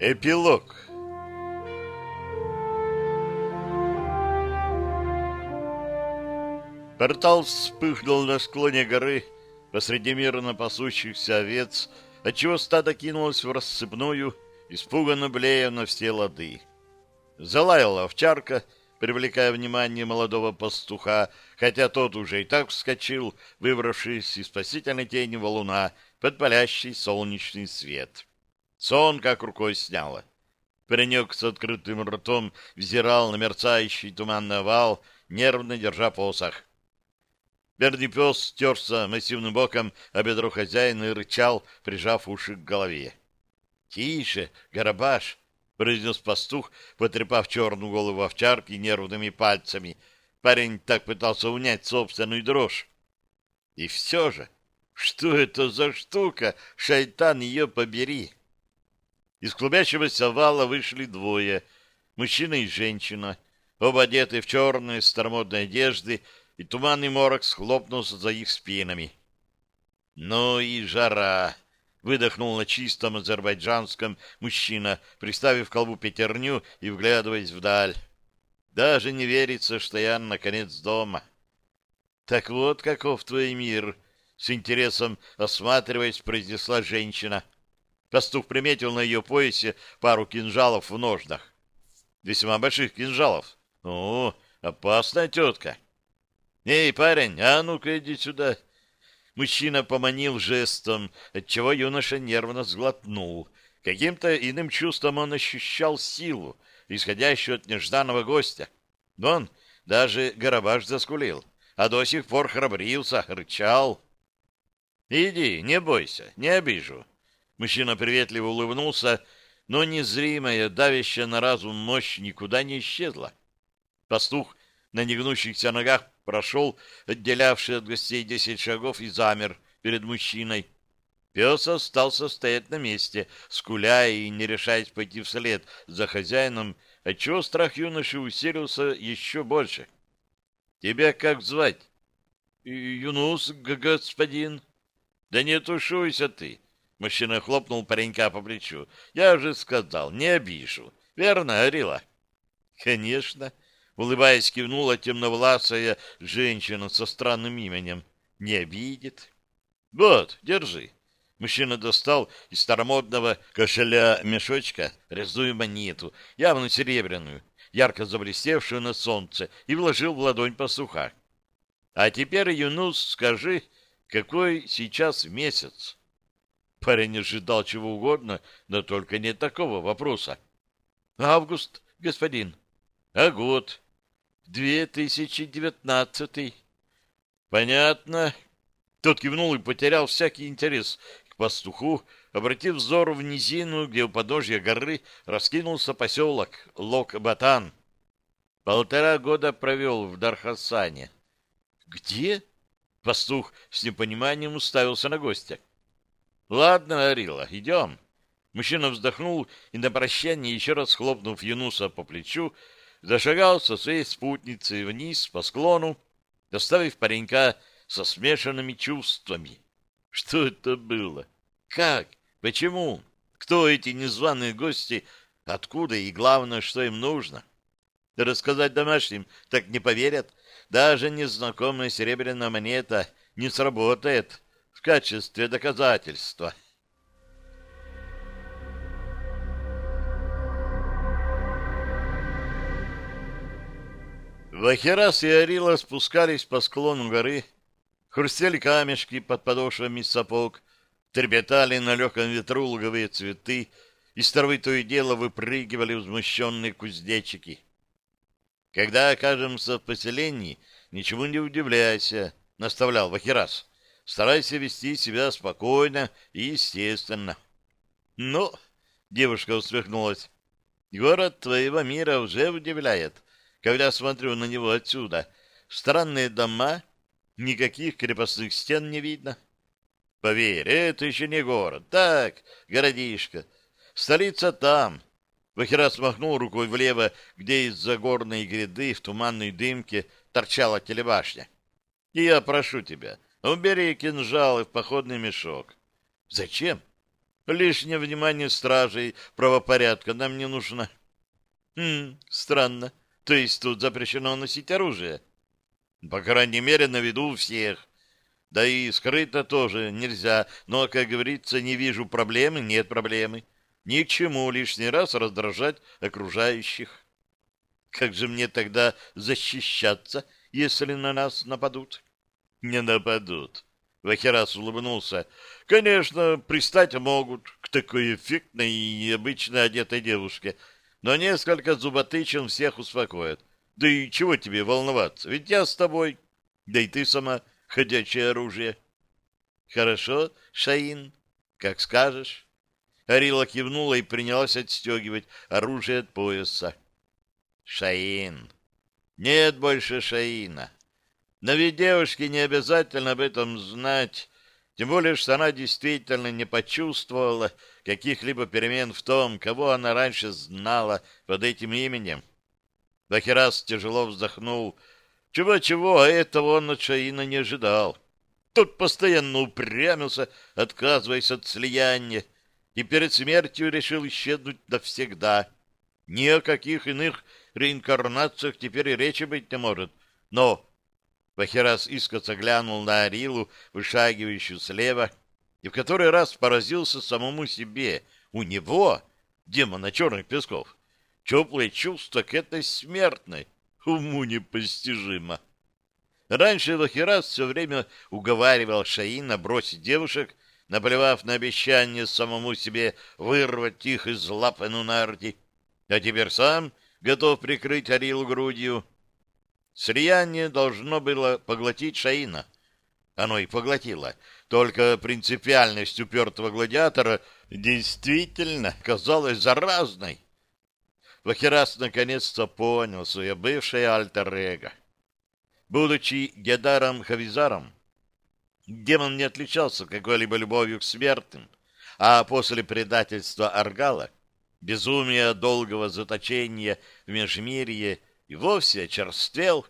Эпилог Портал вспыхнул на склоне горы посреди мирно пасущихся овец, отчего стадо кинулось в рассыпную, испуганно блея на все лады. Залаяла овчарка, привлекая внимание молодого пастуха, хотя тот уже и так вскочил, выбравшись из спасительной тени валуна под палящий солнечный свет. Сон как рукой сняло. Паренек с открытым ртом взирал на мерцающий туманный овал, нервно держа посох. Бедный пес стерся массивным боком о бедро хозяина и рычал, прижав уши к голове. — Тише, Гарабаш! — произнес пастух, потрепав черную голову овчарки нервными пальцами. Парень так пытался унять собственную дрожь. И все же, что это за штука? Шайтан ее побери! Из клубящегося вала вышли двое — мужчина и женщина, оба одеты в черные старомодные одежды — и туманный морок схлопнулся за их спинами. «Ну и жара!» — выдохнул на чистом азербайджанском мужчина, приставив колбу пятерню и вглядываясь вдаль. «Даже не верится, что я, наконец, дома». «Так вот каков твой мир!» — с интересом осматриваясь, произнесла женщина. Пастух приметил на ее поясе пару кинжалов в ножнах. Весьма больших кинжалов. О, опасная тетка. «Эй, парень, а ну-ка иди сюда!» Мужчина поманил жестом, отчего юноша нервно сглотнул. Каким-то иным чувством он ощущал силу, исходящую от нежданного гостя. Он даже Гарабаш заскулил, а до сих пор храбрился, рычал. «Иди, не бойся, не обижу». Мужчина приветливо улыбнулся, но незримая, давящая на разум мощь никуда не исчезла. Пастух на негнущихся ногах прошел отделявший от гостей десять шагов и замер перед мужчиной. Пес остался стоять на месте, скуляя и не решаясь пойти вслед за хозяином, отчего страх юноши усилился еще больше. — Тебя как звать? — Юнус, господин. — Да не тушуйся ты. Мужчина хлопнул паренька по плечу. — Я же сказал, не обижу. Верно, Арила? — Конечно. — Улыбаясь, кивнула темновласая женщина со странным именем. Не обидит. Вот, держи. Мужчина достал из старомодного кошеля мешочка резную монету, явно серебряную, ярко заблестевшую на солнце, и вложил в ладонь пастуха. А теперь, Юнус, скажи, какой сейчас месяц? Парень ожидал чего угодно, но только не такого вопроса. Август, господин. А год? 2019. Понятно. Тот кивнул и потерял всякий интерес к пастуху, обратив взор в низину, где у подножья горы раскинулся поселок Лок-Батан. Полтора года провел в Дархасане. Где? Пастух с непониманием уставился на гостя. Ладно, Арила, идем. Мужчина вздохнул и на прощание, еще раз хлопнув Юнуса по плечу, зашагал со своей спутницей вниз по склону, доставив паренька со смешанными чувствами. Что это было? Как? Почему? Кто эти незваные гости? Откуда? И главное, что им нужно? Рассказать домашним так не поверят. Даже незнакомая серебряная монета не сработает качестве доказательства. Вахерас и Арила спускались по склону горы, хрустели камешки под подошвами сапог, трепетали на легком ветру луговые цветы, из травы то и дело выпрыгивали возмущенные кузнечики. «Когда окажемся в поселении, ничему не удивляйся», — наставлял Вахерас. «Старайся вести себя спокойно и естественно». «Ну», — девушка усмехнулась, — «город твоего мира уже удивляет» когда смотрю на него отсюда. Странные дома, никаких крепостных стен не видно. Поверь, это еще не город. Так, городишко. Столица там. Вахера смахнул рукой влево, где из-за горной гряды в туманной дымке торчала телебашня. И я прошу тебя, убери кинжалы в походный мешок. Зачем? Лишнее внимание стражей правопорядка нам не нужно. Хм, странно. То есть тут запрещено носить оружие? По крайней мере, на виду у всех. Да и скрыто тоже нельзя. Но, как говорится, не вижу проблемы, нет проблемы. Ни к чему лишний раз раздражать окружающих. Как же мне тогда защищаться, если на нас нападут? Не нападут. Вахерас улыбнулся. Конечно, пристать могут к такой эффектной и необычно одетой девушке, но несколько зуботычин всех успокоят. Да и чего тебе волноваться? Ведь я с тобой. Да и ты сама ходячее оружие. Хорошо, Шаин, как скажешь. Арила кивнула и принялась отстегивать оружие от пояса. Шаин. Нет больше Шаина. Но ведь девушке не обязательно об этом знать, тем более, что она действительно не почувствовала каких-либо перемен в том, кого она раньше знала под этим именем. Бахерас тяжело вздохнул. Чего-чего, а этого он от не ожидал. Тот постоянно упрямился, отказываясь от слияния, и перед смертью решил исчезнуть навсегда. Ни о каких иных реинкарнациях теперь и речи быть не может. Но Бахерас искоса глянул на Арилу, вышагивающую слева, и в который раз поразился самому себе. У него, демона черных песков, теплое чувство к этой смертной, уму непостижимо. Раньше Вахирас все время уговаривал Шаина бросить девушек, наплевав на обещание самому себе вырвать их из лап Энунарти, а теперь сам готов прикрыть Арилу грудью. Слияние должно было поглотить Шаина. Оно и поглотило. Только принципиальность упертого гладиатора действительно казалась заразной. Вахерас наконец-то понял свое бывшее альтер-эго. Будучи Гедаром Хавизаром, демон не отличался какой-либо любовью к смертным, а после предательства Аргала, безумия долгого заточения в Межмирье и вовсе очерствел.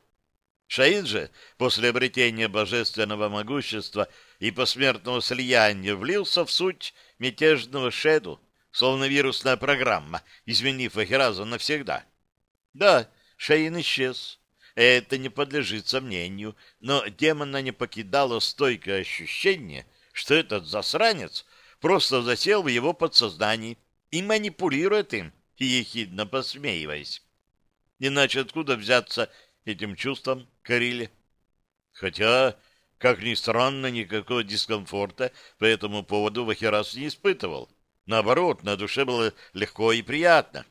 Шаид же, после обретения божественного могущества и посмертного слияния, влился в суть мятежного шеду, словно вирусная программа, изменив Ахираза навсегда. Да, Шаин исчез. Это не подлежит сомнению, но демона не покидало стойкое ощущение, что этот засранец просто засел в его подсознании и манипулирует им, ехидно посмеиваясь. Иначе откуда взяться этим чувством Кариле? Хотя, как ни странно, никакого дискомфорта по этому поводу Вахерас не испытывал. Наоборот, на душе было легко и приятно.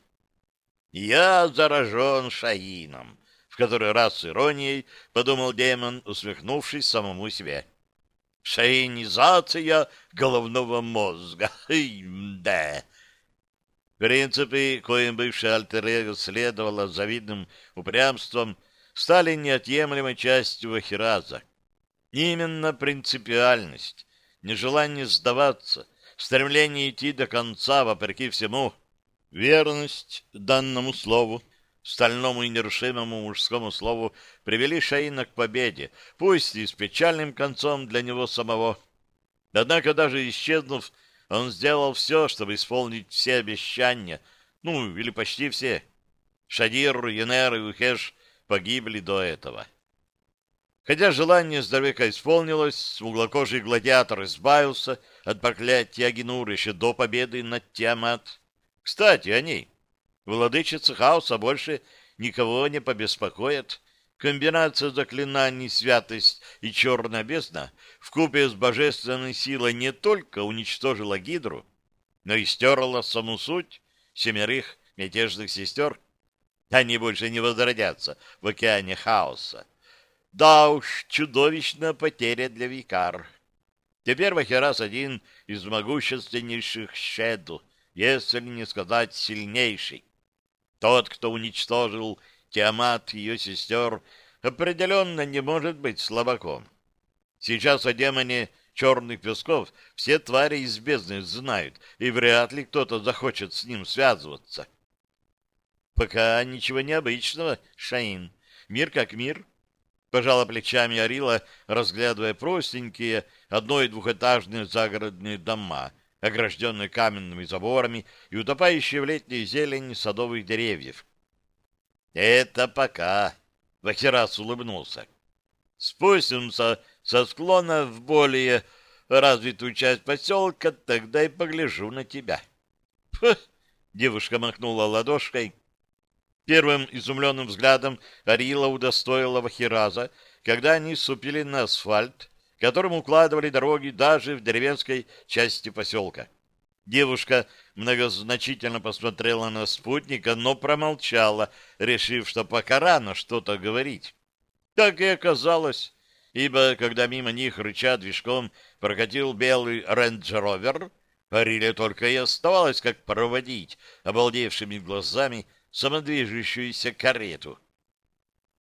«Я заражен Шаином», — в который раз с иронией подумал демон, усмехнувшись самому себе. «Шаинизация головного мозга. Да, Принципы, коим бывший альтер следовало завидным упрямством, стали неотъемлемой частью Вахираза. Именно принципиальность, нежелание сдаваться, стремление идти до конца вопреки всему, верность данному слову, стальному и нерушимому мужскому слову привели Шаина к победе, пусть и с печальным концом для него самого. Однако даже исчезнув он сделал все, чтобы исполнить все обещания, ну, или почти все. Шадир, Янер и Ухеш погибли до этого. Хотя желание здоровяка исполнилось, смуглокожий гладиатор избавился от проклятия Агинур еще до победы над Тиамат. Кстати, о ней. Владычица хаоса больше никого не побеспокоит. Комбинация заклинаний «Святость» и «Черная бездна» вкупе с божественной силой не только уничтожила Гидру, но и стерла саму суть семерых мятежных сестер. Они больше не возродятся в океане хаоса. Да уж, чудовищная потеря для Викар. Теперь Вахерас один из могущественнейших Шеду, если не сказать сильнейший. Тот, кто уничтожил Тиамат ее сестер определенно не может быть слабаком. Сейчас о демоне черных песков все твари из бездны знают, и вряд ли кто-то захочет с ним связываться. Пока ничего необычного, Шаин. Мир как мир. Пожала плечами Арила, разглядывая простенькие одно- и двухэтажные загородные дома, огражденные каменными заборами и утопающие в летней зелени садовых деревьев. «Это пока», — Вахерас улыбнулся. «Спустимся со склона в более развитую часть поселка, тогда и погляжу на тебя». «Фух!» — девушка махнула ладошкой. Первым изумленным взглядом Арила удостоила Вахираза, когда они ступили на асфальт, которым укладывали дороги даже в деревенской части поселка. Девушка многозначительно посмотрела на спутника, но промолчала, решив, что пока рано что-то говорить. Так и оказалось, ибо когда мимо них, рыча движком, прокатил белый рейндж-ровер, Ариле только и оставалось, как проводить обалдевшими глазами самодвижущуюся карету.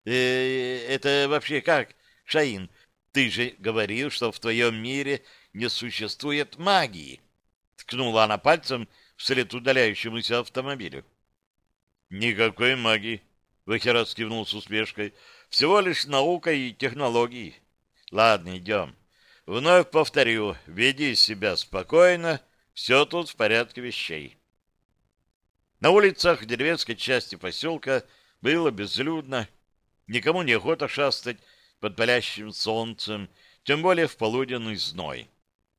«Э, «Это вообще как, Шаин? Ты же говорил, что в твоем мире не существует магии!» Ткнула она пальцем вслед удаляющемуся автомобилю. «Никакой магии!» — Вахерас кивнул с усмешкой. «Всего лишь наука и технологии. Ладно, идем. Вновь повторю, веди себя спокойно, все тут в порядке вещей». На улицах деревенской части поселка было безлюдно, никому не охота шастать под палящим солнцем, тем более в полуденный зной.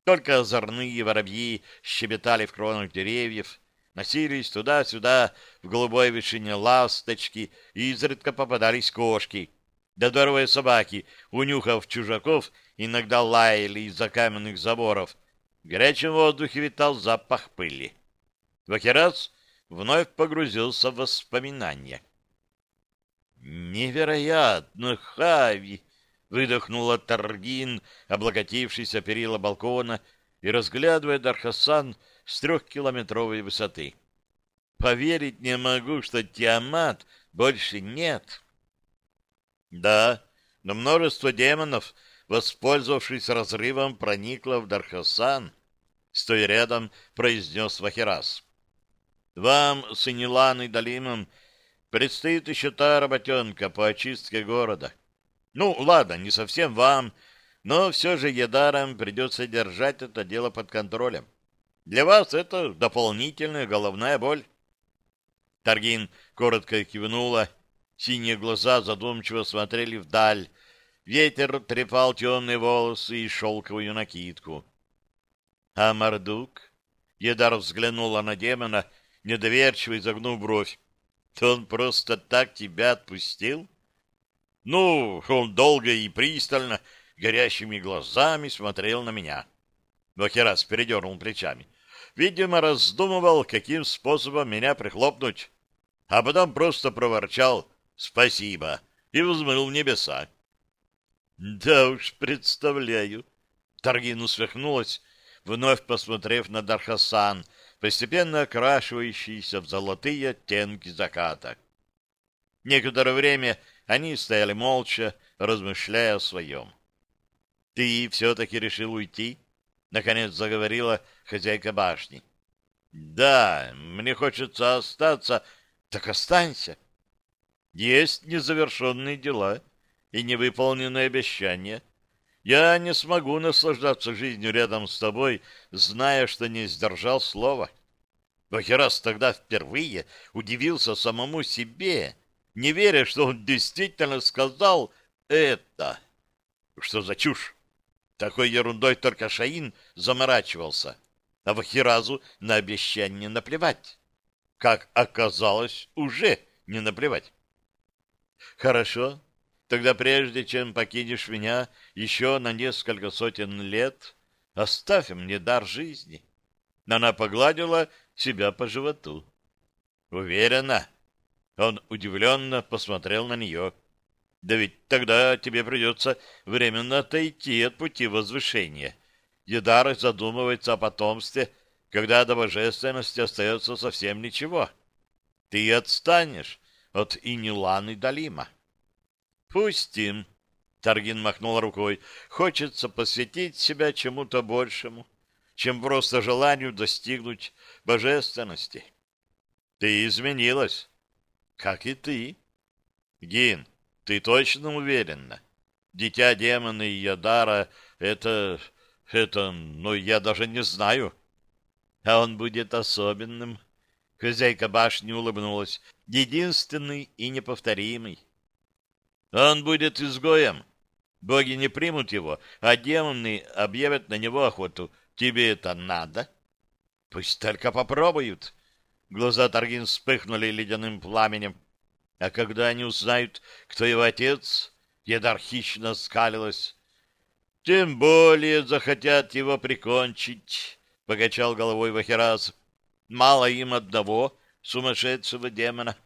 Только озорные воробьи щебетали в кронах деревьев, носились туда-сюда в голубой вишине ласточки, и изредка попадались кошки. Да дворовые собаки, унюхав чужаков, иногда лаяли из-за каменных заборов. В горячем воздухе витал запах пыли. Вахерас вновь погрузился в воспоминания. «Невероятно, Хави!» — выдохнула Таргин, облокотившийся перила балкона и разглядывая Дархасан с трехкилометровой высоты. «Поверить не могу, что Тиамат больше нет». «Да, но множество демонов, воспользовавшись разрывом, проникло в Дархасан», — стоя рядом, произнес Вахирас. Вам с Иниланой Далимом предстоит еще та работенка по очистке города. Ну, ладно, не совсем вам, но все же Едарам придется держать это дело под контролем. Для вас это дополнительная головная боль. Таргин коротко кивнула, синие глаза задумчиво смотрели вдаль, ветер трепал темные волосы и шелковую накидку. А Мардук? Едар взглянула на демона — недоверчиво изогнув бровь. То он просто так тебя отпустил? Ну, он долго и пристально, горящими глазами смотрел на меня. Вахерас передернул плечами. Видимо, раздумывал, каким способом меня прихлопнуть. А потом просто проворчал «Спасибо» и взмыл в небеса. Да уж, представляю. Таргин усмехнулась, вновь посмотрев на Дархасан — постепенно окрашивающиеся в золотые оттенки заката. Некоторое время они стояли молча, размышляя о своем. — Ты все-таки решил уйти? — наконец заговорила хозяйка башни. — Да, мне хочется остаться. Так останься. Есть незавершенные дела и невыполненные обещания. Я не смогу наслаждаться жизнью рядом с тобой, зная, что не сдержал слова. Бахерас тогда впервые удивился самому себе, не веря, что он действительно сказал это. Что за чушь? Такой ерундой только Шаин заморачивался, а Вахиразу на обещание наплевать. Как оказалось, уже не наплевать. Хорошо, Тогда прежде чем покинешь меня еще на несколько сотен лет, оставь мне дар жизни. Она погладила себя по животу. Уверена? Он удивленно посмотрел на нее. Да ведь тогда тебе придется временно отойти от пути возвышения. Едар задумывается о потомстве, когда до божественности остается совсем ничего. Ты отстанешь от Иниланы Далима. Пустим. Таргин махнул рукой. Хочется посвятить себя чему-то большему, чем просто желанию достигнуть божественности. Ты изменилась. Как и ты. Гин, ты точно уверена? Дитя демона и Ядара — это... это... ну, я даже не знаю. А он будет особенным. Хозяйка башни улыбнулась. Единственный и неповторимый. Он будет изгоем. Боги не примут его, а демоны объявят на него охоту. Тебе это надо? Пусть только попробуют. Глаза Таргин вспыхнули ледяным пламенем. А когда они узнают, кто его отец, Едар хищно скалилась. Тем более захотят его прикончить, — покачал головой Вахераз. Мало им одного сумасшедшего демона.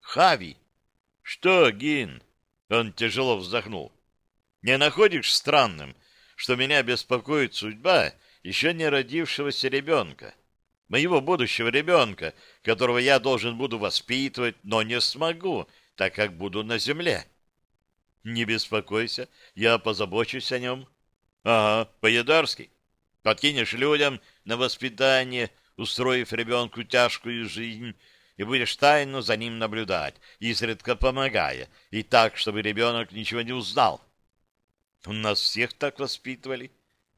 Хави! Что, Гин? Он тяжело вздохнул. Не находишь странным, что меня беспокоит судьба еще не родившегося ребенка? Моего будущего ребенка, которого я должен буду воспитывать, но не смогу, так как буду на земле. Не беспокойся, я позабочусь о нем. Ага, по-ядарски. Подкинешь людям на воспитание, устроив ребенку тяжкую жизнь, и будешь тайно за ним наблюдать, изредка помогая, и так, чтобы ребенок ничего не узнал. У нас всех так воспитывали.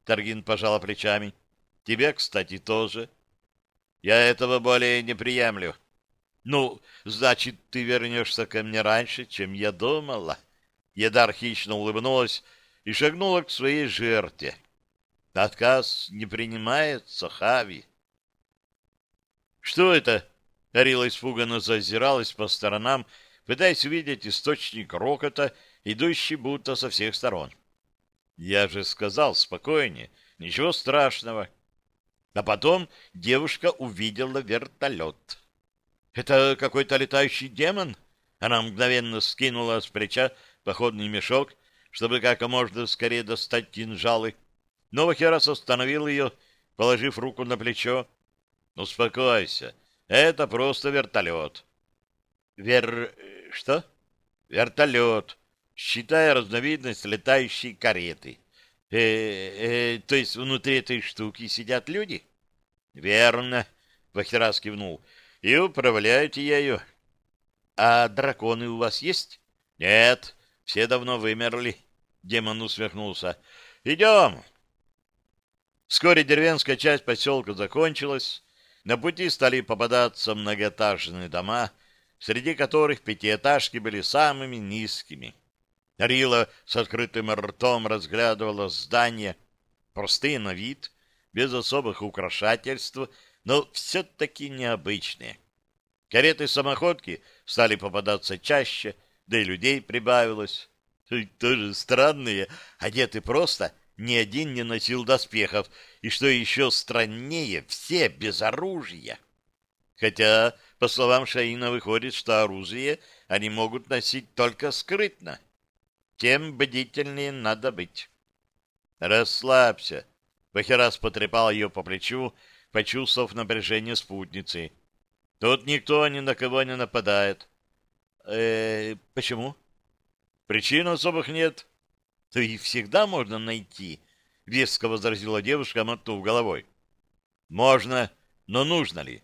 Таргин пожала плечами. Тебя, кстати, тоже. Я этого более не приемлю. Ну, значит, ты вернешься ко мне раньше, чем я думала. Едар хищно улыбнулась и шагнула к своей жертве. Отказ не принимается, Хави. Что это? Арила испуганно зазиралась по сторонам, пытаясь увидеть источник рокота, идущий будто со всех сторон. Я же сказал спокойнее, ничего страшного. А потом девушка увидела вертолет. Это какой-то летающий демон? Она мгновенно скинула с плеча походный мешок, чтобы как можно скорее достать кинжалы. Но Вахерас остановил ее, положив руку на плечо. «Успокойся, это просто вертолет». «Вер... что?» «Вертолет считая разновидность летающей кареты. Э, э, то есть внутри этой штуки сидят люди? Верно, Вахерас кивнул. И управляете ею. А драконы у вас есть? Нет, все давно вымерли. Демон усмехнулся. Идем. Вскоре деревенская часть поселка закончилась. На пути стали попадаться многоэтажные дома, среди которых пятиэтажки были самыми низкими. Рила с открытым ртом разглядывала здания, простые на вид, без особых украшательств, но все-таки необычные. Кареты-самоходки стали попадаться чаще, да и людей прибавилось. Тоже странные, одеты просто, ни один не носил доспехов, и, что еще страннее, все без оружия. Хотя, по словам Шаина, выходит, что оружие они могут носить только скрытно тем бдительнее надо быть. «Расслабься!» — Бахерас потрепал ее по плечу, почувствовав напряжение спутницы. «Тут никто ни на кого не нападает». «Э, почему?» «Причин особых нет». «То их всегда можно найти», — веско возразила девушка, мотнув головой. «Можно, но нужно ли?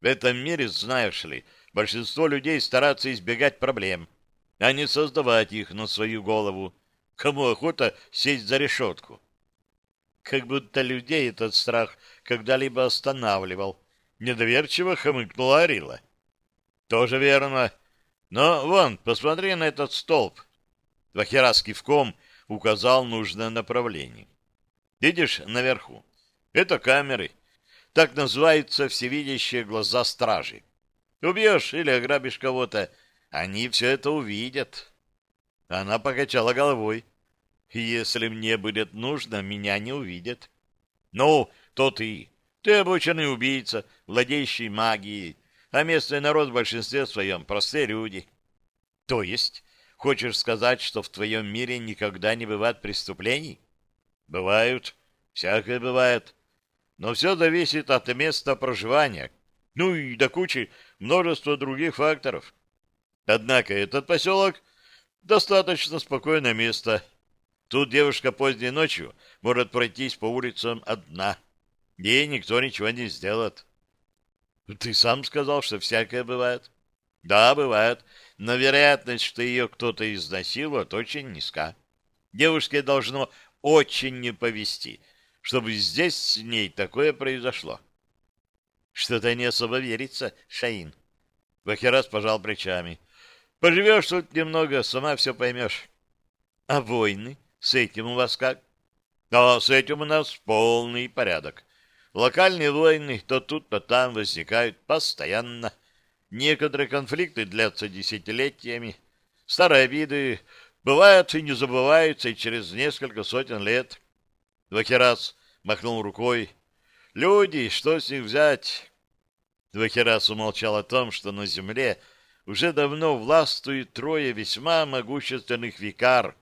В этом мире, знаешь ли, большинство людей стараются избегать проблем» а не создавать их на свою голову. Кому охота сесть за решетку? Как будто людей этот страх когда-либо останавливал. Недоверчиво хомыкнула Арила. Тоже верно. Но вон, посмотри на этот столб. Вахерас кивком указал нужное направление. Видишь наверху? Это камеры. Так называются всевидящие глаза стражи. Убьешь или ограбишь кого-то, они все это увидят. Она покачала головой. Если мне будет нужно, меня не увидят. Ну, то ты. Ты обученный убийца, владеющий магией, а местный народ в большинстве своем простые люди. То есть, хочешь сказать, что в твоем мире никогда не бывает преступлений? Бывают. Всякое бывает. Но все зависит от места проживания. Ну и до кучи множества других факторов. Однако этот поселок достаточно спокойное место. Тут девушка поздней ночью может пройтись по улицам одна. Ей никто ничего не сделает. Ты сам сказал, что всякое бывает. Да, бывает, но вероятность, что ее кто-то изнасилует, очень низка. Девушке должно очень не повезти, чтобы здесь с ней такое произошло. Что-то не особо верится, Шаин. Вахерас пожал плечами. Поживешь тут немного, сама все поймешь. А войны? С этим у вас как? А с этим у нас полный порядок. Локальные войны то тут, то там возникают постоянно. Некоторые конфликты длятся десятилетиями. Старые обиды бывают и не забываются и через несколько сотен лет. Вахерас махнул рукой. Люди, что с них взять? Вахерас умолчал о том, что на земле уже давно властвуют трое весьма могущественных викар.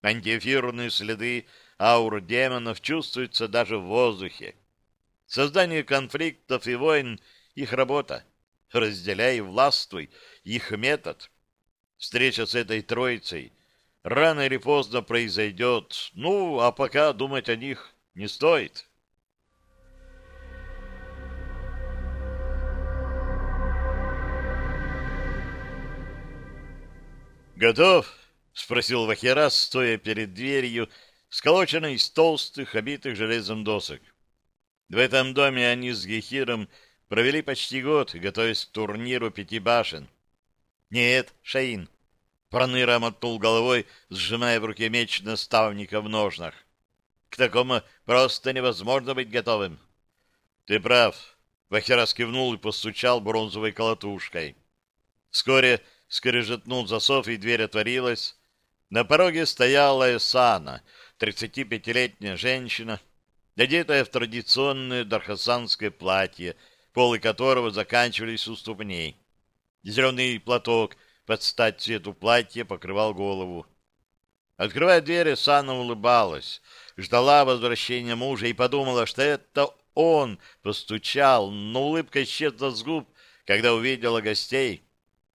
Антиэфирные следы аур демонов чувствуются даже в воздухе. Создание конфликтов и войн — их работа. Разделяй и властвуй — их метод. Встреча с этой троицей рано или поздно произойдет. Ну, а пока думать о них не стоит. «Готов?» — спросил Вахерас, стоя перед дверью, сколоченной из толстых, обитых железом досок. В этом доме они с Гехиром провели почти год, готовясь к турниру пяти башен. «Нет, Шаин!» — Проныра мотнул головой, сжимая в руке меч наставника в ножнах. «К такому просто невозможно быть готовым». «Ты прав», — Вахерас кивнул и постучал бронзовой колотушкой. Вскоре скрежетнул засов, и дверь отворилась. На пороге стояла Эсана, 35-летняя женщина, одетая в традиционное дархасанское платье, полы которого заканчивались у ступней. Зеленый платок под стать цвету платья покрывал голову. Открывая дверь, Сана улыбалась, ждала возвращения мужа и подумала, что это он постучал, но улыбка исчезла с губ, когда увидела гостей.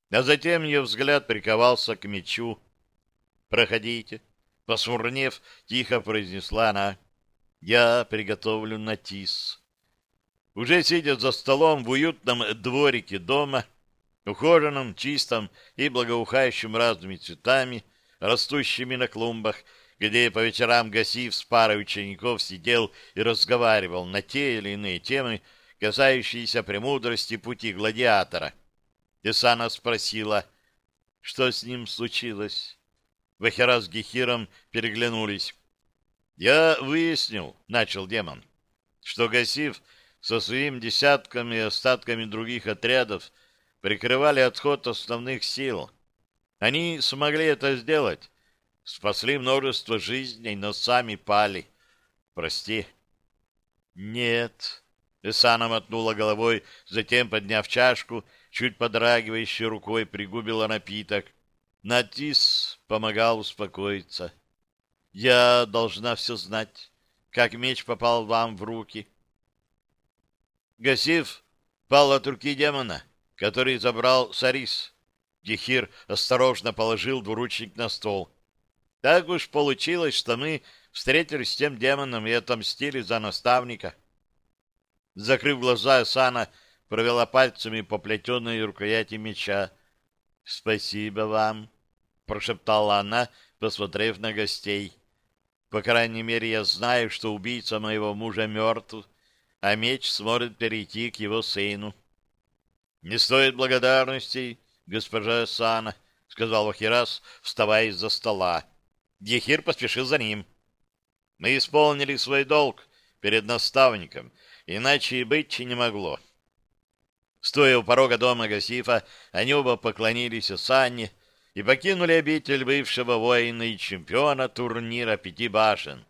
А затем ее взгляд приковался к мечу. «Проходите», — посмурнев, тихо произнесла она. «Я приготовлю натис». Уже сидя за столом в уютном дворике дома, ухоженном, чистом и благоухающем разными цветами, растущими на клумбах, где по вечерам Гасив с парой учеников сидел и разговаривал на те или иные темы, касающиеся премудрости пути гладиатора — Исана спросила, что с ним случилось. Вахера с Гехиром переглянулись. «Я выяснил», — начал демон, — «что Гасив со своим десятками и остатками других отрядов прикрывали отход основных сил. Они смогли это сделать, спасли множество жизней, но сами пали. Прости». «Нет», — Исана мотнула головой, затем, подняв чашку, — чуть подрагивающей рукой пригубила напиток. Натис помогал успокоиться. Я должна все знать, как меч попал вам в руки. Гасив пал от руки демона, который забрал Сарис. Дехир осторожно положил двуручник на стол. Так уж получилось, что мы встретились с тем демоном и отомстили за наставника. Закрыв глаза, Сана провела пальцами по плетеной рукояти меча. — Спасибо вам, — прошептала она, посмотрев на гостей. — По крайней мере, я знаю, что убийца моего мужа мертв, а меч сможет перейти к его сыну. — Не стоит благодарностей, госпожа Сана, — сказал Вахирас, вставая из-за стола. Ехир поспешил за ним. — Мы исполнили свой долг перед наставником, иначе и быть не могло. — Стоя у порога дома Гасифа, они оба поклонились Санне и покинули обитель бывшего воина и чемпиона турнира пяти башен.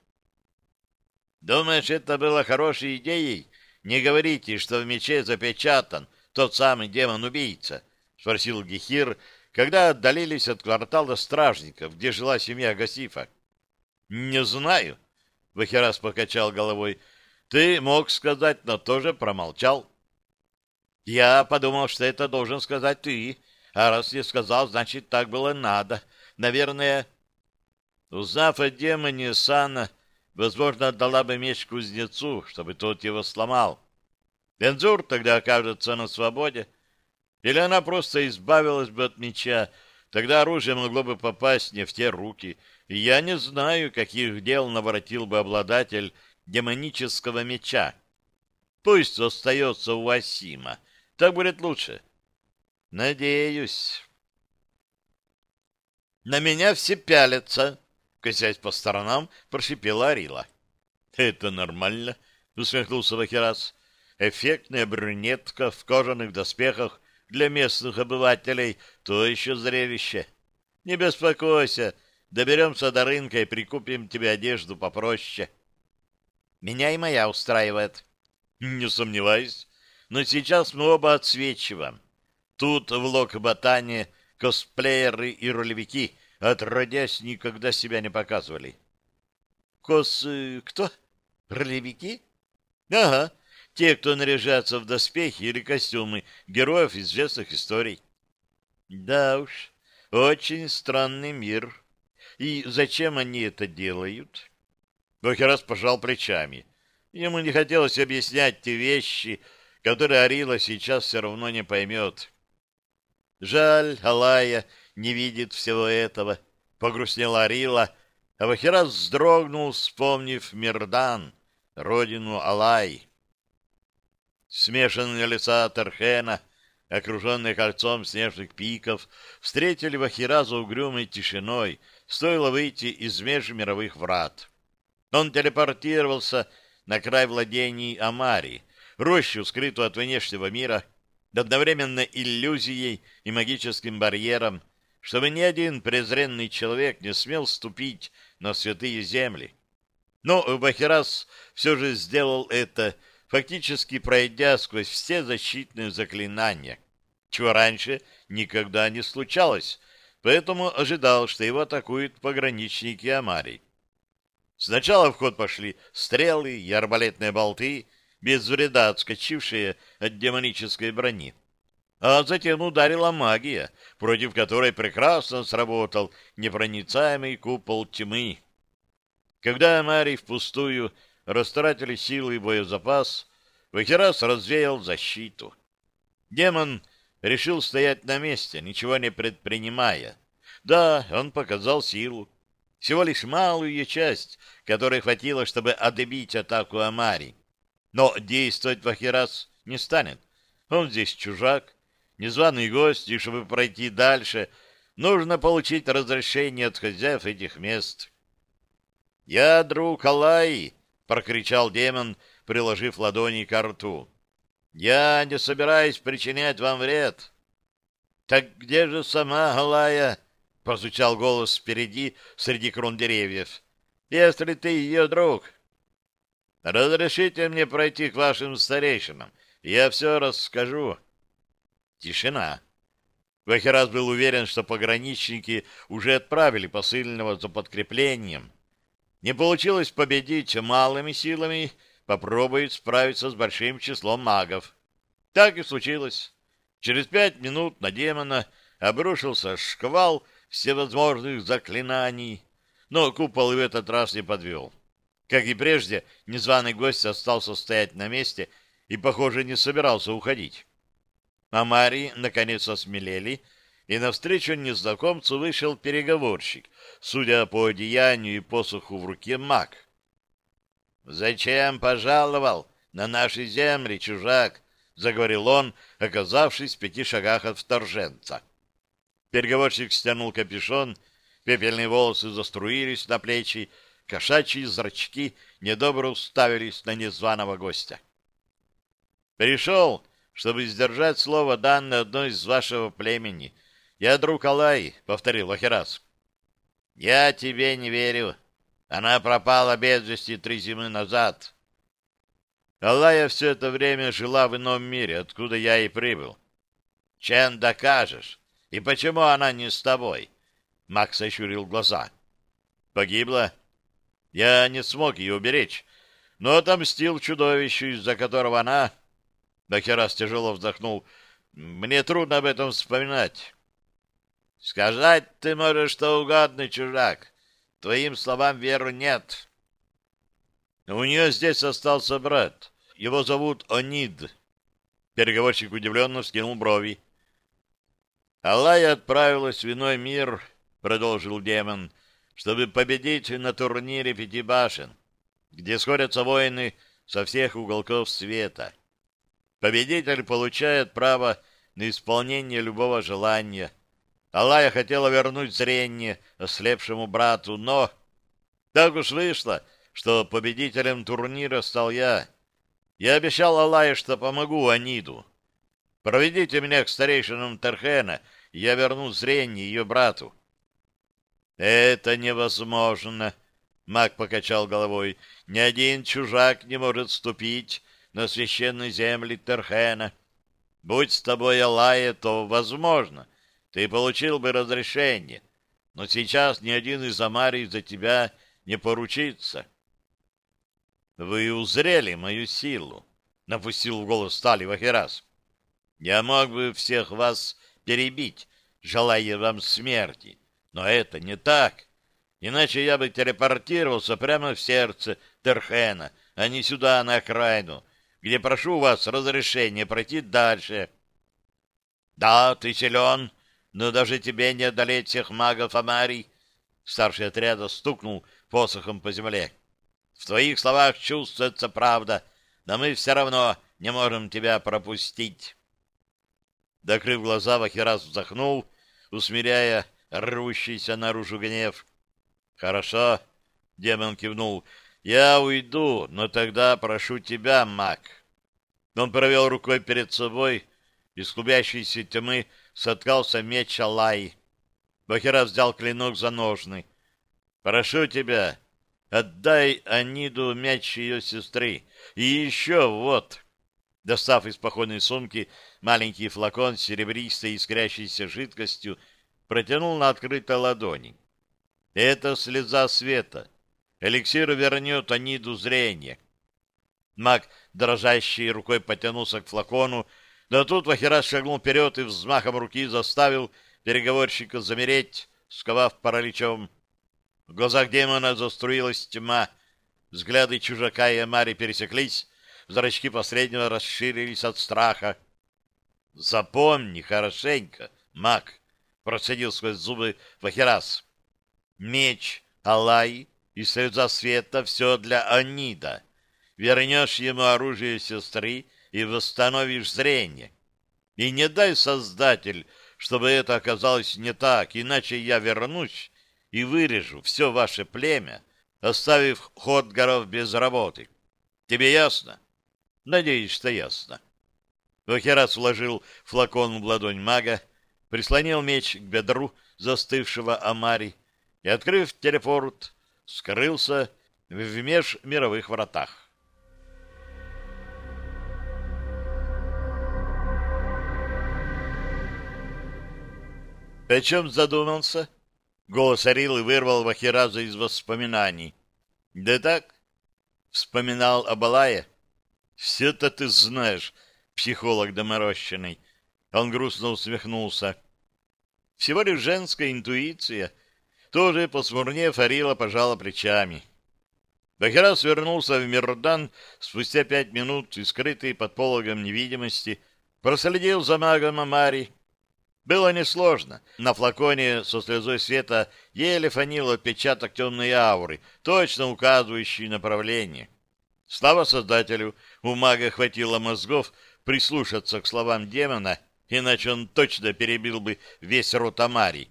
«Думаешь, это было хорошей идеей? Не говорите, что в мече запечатан тот самый демон-убийца?» — спросил Гехир, когда отдалились от квартала стражников, где жила семья Гасифа. «Не знаю», — Вахерас покачал головой. «Ты мог сказать, но тоже промолчал». Я подумал, что это должен сказать ты. А раз я сказал, значит, так было надо. Наверное, узнав о демоне Сана, возможно, отдала бы меч кузнецу, чтобы тот его сломал. Бензур тогда окажется на свободе. Или она просто избавилась бы от меча, тогда оружие могло бы попасть не в те руки. И я не знаю, каких дел наворотил бы обладатель демонического меча. Пусть остается у Асима. Так будет лучше. Надеюсь. На меня все пялятся, косясь по сторонам, прошипела Арила. Это нормально, усмехнулся Вахирас. Эффектная брюнетка в кожаных доспехах для местных обывателей — то еще зрелище. Не беспокойся, доберемся до рынка и прикупим тебе одежду попроще. Меня и моя устраивает. Не сомневаюсь, но сейчас мы оба отсвечиваем. Тут в Лок-Ботане косплееры и ролевики, отродясь, никогда себя не показывали. Кос... кто? Ролевики? Ага, те, кто наряжается в доспехи или костюмы героев известных историй. Да уж, очень странный мир. И зачем они это делают? Бахерас пожал плечами. Ему не хотелось объяснять те вещи, которые Арила сейчас все равно не поймет. Жаль, Алая не видит всего этого. Погрустнела Арила, а Бахерас вздрогнул, вспомнив Мирдан, родину Алай. Смешанные лица Тархена, окруженные кольцом снежных пиков, встретили Вахираза угрюмой тишиной, стоило выйти из межмировых врат. Он телепортировался на край владений Амари, рощу, скрытую от внешнего мира, одновременно иллюзией и магическим барьером, чтобы ни один презренный человек не смел ступить на святые земли. Но Бахирас все же сделал это, фактически пройдя сквозь все защитные заклинания, чего раньше никогда не случалось, поэтому ожидал, что его атакуют пограничники Амарий. Сначала в ход пошли стрелы и арбалетные болты, без вреда отскочившие от демонической брони. А затем ударила магия, против которой прекрасно сработал непроницаемый купол тьмы. Когда Амарий впустую растратили силы и боезапас, Вахерас развеял защиту. Демон решил стоять на месте, ничего не предпринимая. Да, он показал силу. Всего лишь малую часть, которой хватило, чтобы отбить атаку Амари. Но действовать Вахерас не станет. Он здесь чужак, незваный гость, и чтобы пройти дальше, нужно получить разрешение от хозяев этих мест. «Я друг Алай!» — прокричал демон, приложив ладони к рту. «Я не собираюсь причинять вам вред». «Так где же сама Алая?» — прозвучал голос впереди, среди крон деревьев. «Если ты ее друг...» «Разрешите мне пройти к вашим старейшинам, я все расскажу». Тишина. Вахерас был уверен, что пограничники уже отправили посыльного за подкреплением, не получилось победить малыми силами, попробует справиться с большим числом магов. Так и случилось. Через пять минут на демона обрушился шквал всевозможных заклинаний, но купол в этот раз не подвел. Как и прежде, незваный гость остался стоять на месте и, похоже, не собирался уходить. А Марии наконец осмелели, и навстречу незнакомцу вышел переговорщик, судя по одеянию и посоху в руке, маг. «Зачем пожаловал на наши земли, чужак?» — заговорил он, оказавшись в пяти шагах от вторженца. Переговорщик стянул капюшон, пепельные волосы заструились на плечи, кошачьи зрачки недобро уставились на незваного гостя. «Пришел, чтобы сдержать слово, данное одной из вашего племени. Я друг Алай», — повторил Ахирас. Я тебе не верю. Она пропала без вести три зимы назад. Аллая все это время жила в ином мире, откуда я и прибыл. Чем докажешь? И почему она не с тобой? Макс ощурил глаза. Погибла? Я не смог ее уберечь, но отомстил чудовищу, из-за которого она... Бахерас тяжело вздохнул. Мне трудно об этом вспоминать. Сказать ты можешь что угодно, чужак. Твоим словам веру нет. У нее здесь остался брат. Его зовут Онид. Переговорщик удивленно скинул брови. Аллая отправилась в иной мир, продолжил демон, чтобы победить на турнире пяти башен, где сходятся воины со всех уголков света. Победитель получает право на исполнение любого желания. Алая хотела вернуть зрение ослепшему брату, но... Так уж вышло, что победителем турнира стал я. Я обещал Аллае, что помогу Аниду. Проведите меня к старейшинам Терхена, и я верну зрение ее брату. — Это невозможно, — маг покачал головой. — Ни один чужак не может ступить на священной земли Терхена. Будь с тобой Аллая, то возможно. Ты получил бы разрешение. Но сейчас ни один из Амарий за тебя не поручится. — Вы узрели мою силу, — напустил в голос стали Вахерас. — Я мог бы всех вас перебить, желая вам смерти. Но это не так. Иначе я бы телепортировался прямо в сердце Терхена, а не сюда, на окраину, где прошу вас разрешения пройти дальше. Да, ты силен, но даже тебе не одолеть всех магов Амарий. Старший отряда стукнул посохом по земле. В твоих словах чувствуется правда, но мы все равно не можем тебя пропустить. Докрыв глаза, Вахирас вздохнул, усмиряя рвущийся наружу гнев. «Хорошо», — демон кивнул, — «я уйду, но тогда прошу тебя, маг». Он провел рукой перед собой, из клубящейся тьмы соткался меч Алай. Бахирас взял клинок за ножны. «Прошу тебя, отдай Аниду мяч ее сестры. И еще вот...» Достав из походной сумки маленький флакон с серебристой искрящейся жидкостью, протянул на открытой ладони. Это слеза света. Эликсир вернет Аниду зрение. Маг, дрожащей рукой, потянулся к флакону, но тут Вахирас шагнул вперед и взмахом руки заставил переговорщика замереть, сковав параличом. В глазах демона заструилась тьма. Взгляды чужака и Амари пересеклись, Зрачки последнего расширились от страха. «Запомни хорошенько, маг!» — процедил сквозь зубы Вахирас. «Меч, Алай и слеза света — все для Анида. Вернешь ему оружие сестры и восстановишь зрение. И не дай, Создатель, чтобы это оказалось не так, иначе я вернусь и вырежу все ваше племя, оставив ход горов без работы. Тебе ясно?» Надеюсь, что ясно. Вахерас вложил флакон в ладонь мага, прислонил меч к бедру застывшего Амари и, открыв телепорт, скрылся в межмировых вратах. «О чем задумался?» Голос Арилы вырвал Вахираза из воспоминаний. «Да так?» Вспоминал Абалая все-то ты знаешь, психолог доморощенный. Он грустно усмехнулся. Всего лишь женская интуиция. Тоже, посмурнев, Арила пожала плечами. Бахерас вернулся в Мирдан спустя пять минут и, скрытый под пологом невидимости, проследил за магом Амари. Было несложно. На флаконе со слезой света еле фанил отпечаток темной ауры, точно указывающий направление. Слава Создателю, у мага хватило мозгов прислушаться к словам демона, иначе он точно перебил бы весь рот Амари.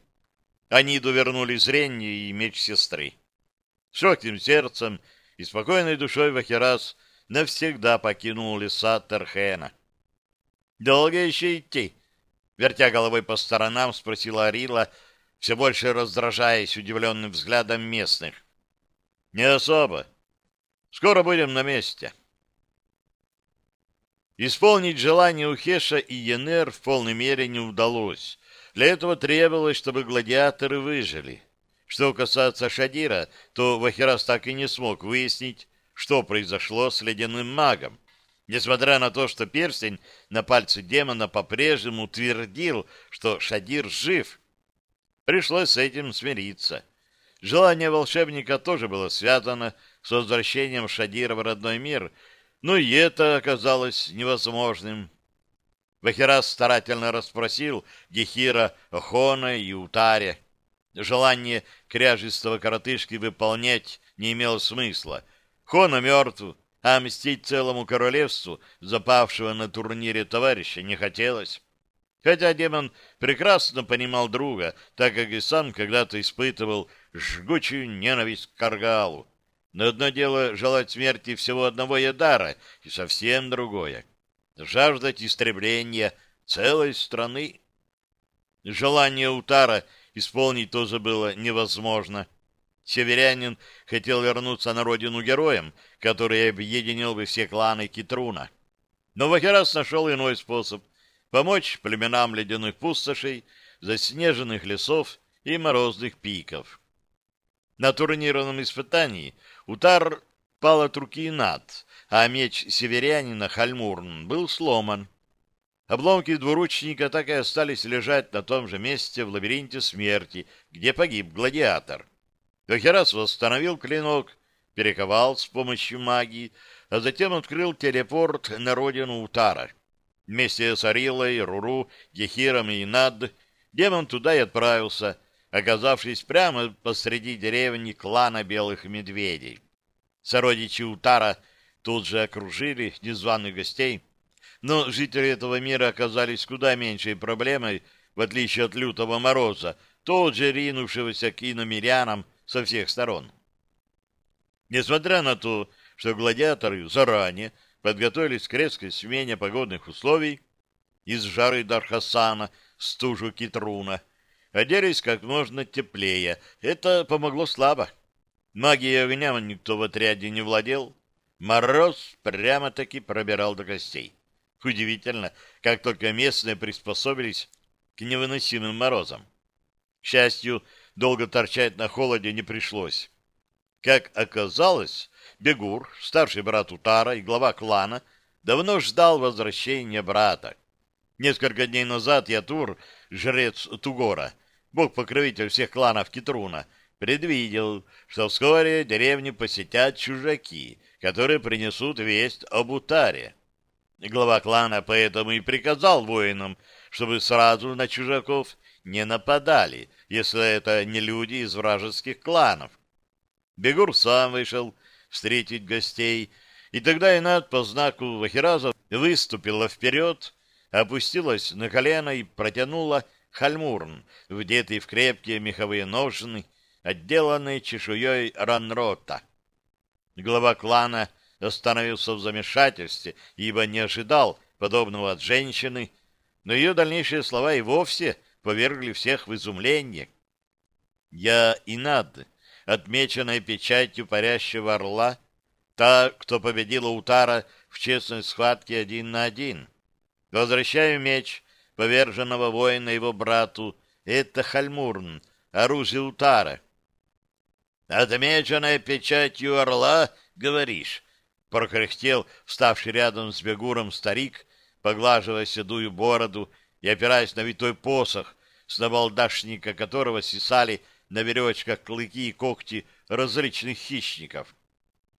Они довернули зрение и меч сестры. С легким сердцем и спокойной душой Вахерас навсегда покинул леса Терхена. «Долго еще идти?» Вертя головой по сторонам, спросила Арила, все больше раздражаясь удивленным взглядом местных. «Не особо. Скоро будем на месте». Исполнить желание Ухеша и Енер в полной мере не удалось. Для этого требовалось, чтобы гладиаторы выжили. Что касается Шадира, то Вахирас так и не смог выяснить, что произошло с ледяным магом. Несмотря на то, что перстень на пальце демона по-прежнему твердил, что Шадир жив, пришлось с этим смириться. Желание волшебника тоже было связано с возвращением Шадира в родной мир — но и это оказалось невозможным. Вахирас старательно расспросил Гехира о Хона и Утаре. Желание кряжистого коротышки выполнять не имело смысла. Хона мертв, а мстить целому королевству, запавшего на турнире товарища, не хотелось. Хотя демон прекрасно понимал друга, так как и сам когда-то испытывал жгучую ненависть к Каргалу. Но одно дело желать смерти всего одного Ядара, и совсем другое — жаждать истребления целой страны. Желание Утара исполнить тоже было невозможно. Северянин хотел вернуться на родину героем, который объединил бы все кланы Китруна. Но Вахерас нашел иной способ — помочь племенам ледяных пустошей, заснеженных лесов и морозных пиков. На турнирном испытании Утар пал от руки Над, а меч северянина Хальмурн был сломан. Обломки двуручника так и остались лежать на том же месте в лабиринте смерти, где погиб гладиатор. Кахерас восстановил клинок, перековал с помощью магии, а затем открыл телепорт на родину Утара. Вместе с Арилой, Руру, Ехиром и Над демон туда и отправился, оказавшись прямо посреди деревни клана Белых Медведей. Сородичи Утара тут же окружили незваных гостей, но жители этого мира оказались куда меньшей проблемой, в отличие от лютого мороза, тот же ринувшегося к иномирянам со всех сторон. Несмотря на то, что гладиаторы заранее подготовились к резкой смене погодных условий из жары Дархасана в стужу Китруна, оделись как можно теплее. Это помогло слабо. Магией огня никто в отряде не владел. Мороз прямо-таки пробирал до костей. Удивительно, как только местные приспособились к невыносимым морозам. К счастью, долго торчать на холоде не пришлось. Как оказалось, Бегур, старший брат Утара и глава клана, давно ждал возвращения брата. Несколько дней назад Ятур, жрец Тугора, бог-покровитель всех кланов Китруна, предвидел, что вскоре деревню посетят чужаки, которые принесут весть об Утаре. Глава клана поэтому и приказал воинам, чтобы сразу на чужаков не нападали, если это не люди из вражеских кланов. Бегур сам вышел встретить гостей, и тогда Инат по знаку Вахираза выступила вперед, опустилась на колено и протянула хальмурн, вдетый в крепкие меховые ножны, отделанные чешуей ранрота. Глава клана остановился в замешательстве, ибо не ожидал подобного от женщины, но ее дальнейшие слова и вовсе повергли всех в изумление. «Я Инад, отмеченная печатью парящего орла, та, кто победила Утара в честной схватке один на один. Возвращаю меч поверженного воина его брату, это Хальмурн, оружие Утара». «Отмеченная печатью орла, говоришь?» прокряхтел вставший рядом с Бегуром старик, поглаживая седую бороду и опираясь на витой посох, с набалдашника которого сисали на веревочках клыки и когти различных хищников.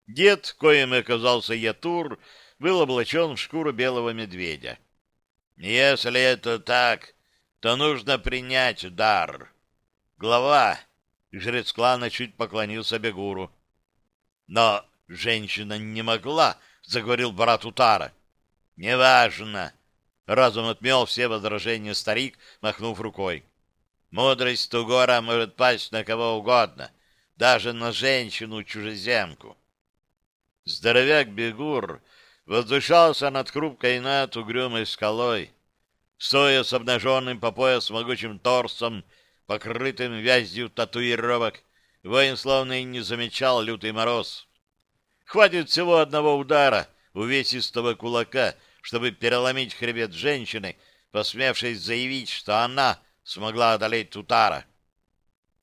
Дед, коим оказался Ятур, был облачен в шкуру белого медведя. «Если это так, то нужно принять дар. Глава!» — жрец клана чуть поклонился Бегуру. «Но Женщина не могла, заговорил брат Утара. Неважно. Разум отмел все возражения старик, махнув рукой. Мудрость Тугора может пасть на кого угодно, даже на женщину-чужеземку. Здоровяк Бегур возвышался над хрупкой над угрюмой скалой, стоя с обнаженным по пояс могучим торсом, покрытым вязью татуировок, воин словно и не замечал лютый мороз. Хватит всего одного удара увесистого кулака, чтобы переломить хребет женщины, посмевшись заявить, что она смогла одолеть Тутара.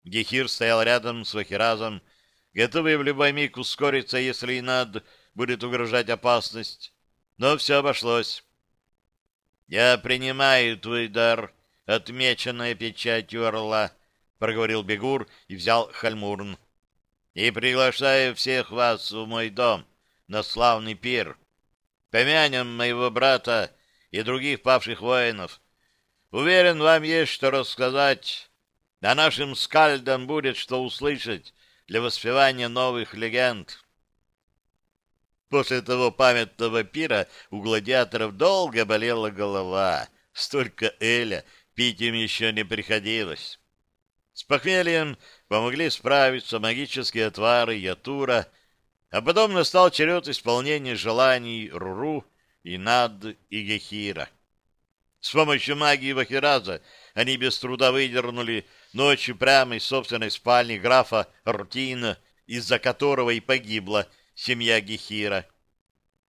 Гехир стоял рядом с Вахиразом, готовый в любой миг ускориться, если и над будет угрожать опасность. Но все обошлось. «Я принимаю твой дар, отмеченная печатью орла», — проговорил Бегур и взял Хальмурн и приглашаю всех вас в мой дом на славный пир. Помянем моего брата и других павших воинов. Уверен, вам есть что рассказать, а нашим скальдам будет что услышать для воспевания новых легенд. После того памятного пира у гладиаторов долго болела голова. Столько эля пить им еще не приходилось. С похмельем помогли справиться магические отвары Ятура, а потом настал черед исполнения желаний Руру, Инад и Гехира. С помощью магии Вахираза они без труда выдернули ночью прямо из собственной спальни графа Рутина, из-за которого и погибла семья Гехира.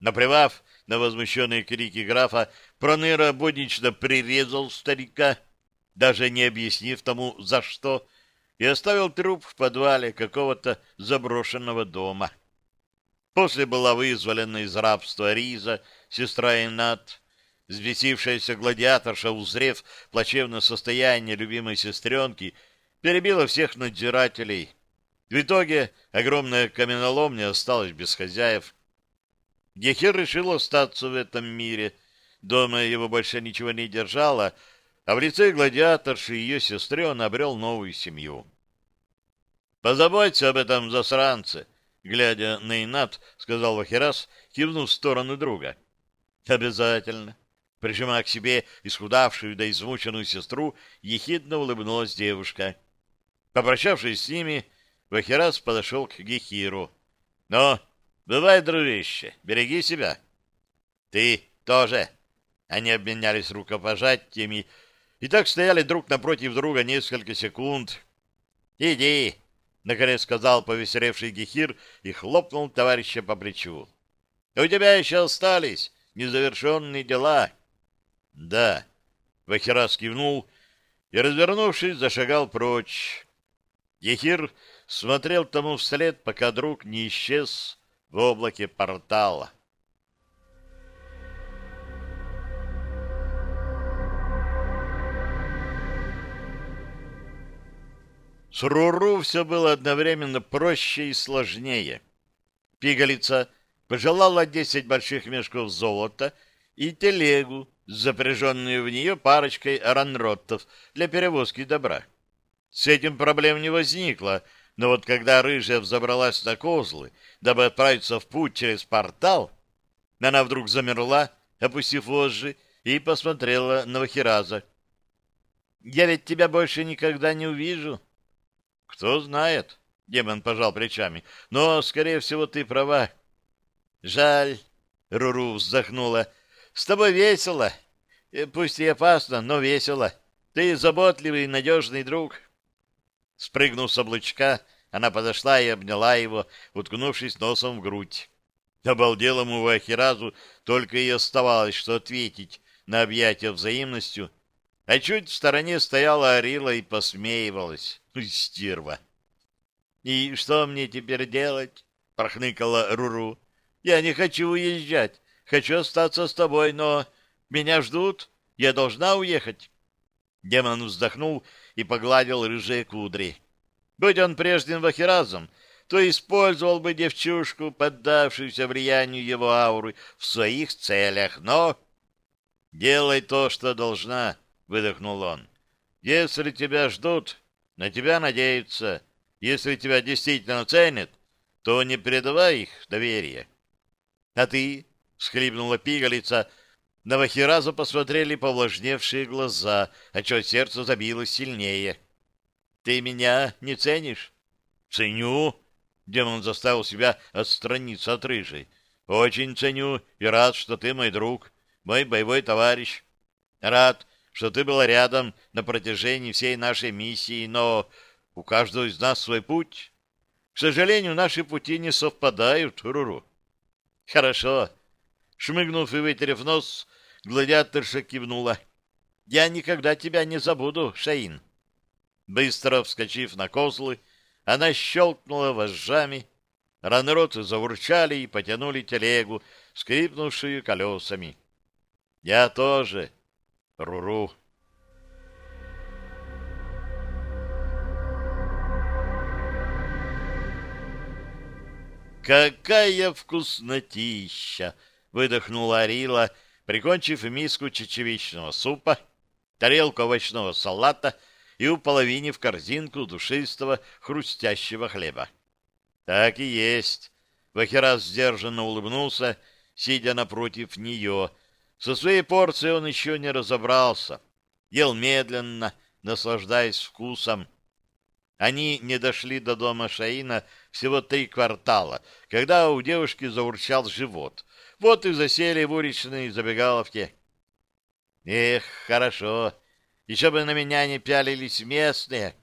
Наплевав на возмущенные крики графа, Проныра буднично прирезал старика, даже не объяснив тому, за что, и оставил труп в подвале какого-то заброшенного дома. После была вызволена из рабства Риза, сестра Инат. Взбесившаяся гладиаторша, узрев плачевное состояние любимой сестренки, перебила всех надзирателей. В итоге огромная каменоломня осталась без хозяев. Гехер решил остаться в этом мире. Дома его больше ничего не держало, а в лице гладиаторши и ее сестры он обрел новую семью. «Позаботься об этом засранце», — глядя на Инат, сказал Вахирас, кивнув в сторону друга. «Обязательно». Прижимая к себе исхудавшую да измученную сестру, ехидно улыбнулась девушка. Попрощавшись с ними, Вахирас подошел к Гехиру. — Ну, бывай, дружище, береги себя. — Ты тоже. Они обменялись рукопожатиями и так стояли друг напротив друга несколько секунд. — Иди, — наконец сказал повеселевший Гехир и хлопнул товарища по плечу. — У тебя еще остались незавершенные дела. — Да. Вахирас кивнул и, развернувшись, зашагал прочь. Ехир смотрел тому вслед, пока друг не исчез в облаке портала. С Руру все было одновременно проще и сложнее. Пигалица пожелала десять больших мешков золота и телегу, запряженную в нее парочкой ранроттов для перевозки добра. С этим проблем не возникло, но вот когда рыжая взобралась на козлы, дабы отправиться в путь через портал, она вдруг замерла, опустив вожжи, и посмотрела на Вахираза. — Я ведь тебя больше никогда не увижу, кто знает, демон пожал плечами, но, скорее всего, ты права. Жаль, Руру вздохнула. С тобой весело. Э, пусть и опасно, но весело. Ты заботливый и надежный друг. Спрыгнув с облачка, она подошла и обняла его, уткнувшись носом в грудь. Обалделому Вахиразу только и оставалось, что ответить на объятие взаимностью, а чуть в стороне стояла Арила и посмеивалась. Стерва. «И что мне теперь делать?» — прохныкала Руру. «Я не хочу уезжать. Хочу остаться с тобой, но меня ждут. Я должна уехать». Демон вздохнул и погладил рыжие кудри. Будь он прежним вахиразом, то использовал бы девчушку, поддавшуюся влиянию его ауры, в своих целях, но... «Делай то, что должна», — выдохнул он. «Если тебя ждут, на тебя надеются. Если тебя действительно ценят, то не передавай их доверие. — А ты? — схлипнула пигалица. На Вахираза посмотрели повлажневшие глаза, отчего сердце забилось сильнее. — Ты меня не ценишь? — Ценю. Демон заставил себя отстраниться от рыжей. — Очень ценю и рад, что ты мой друг, мой боевой товарищ. Рад, что ты была рядом на протяжении всей нашей миссии, но у каждого из нас свой путь. К сожалению, наши пути не совпадают, Руру. Хорошо. Шмыгнув и вытерев нос, гладиаторша кивнула. Я никогда тебя не забуду, Шаин. Быстро вскочив на козлы, она щелкнула вожжами. Ранроты заурчали и потянули телегу, скрипнувшую колесами. Я тоже Руру. «Какая вкуснотища!» — выдохнула Арила, прикончив миску чечевичного супа, тарелку овощного салата и уполовинив в корзинку душистого хрустящего хлеба. «Так и есть. Вахерас сдержанно улыбнулся, сидя напротив нее. Со своей порцией он еще не разобрался. Ел медленно, наслаждаясь вкусом. Они не дошли до дома Шаина всего три квартала, когда у девушки заурчал живот. Вот и засели в уличной забегаловке. Эх, хорошо. Еще бы на меня не пялились местные.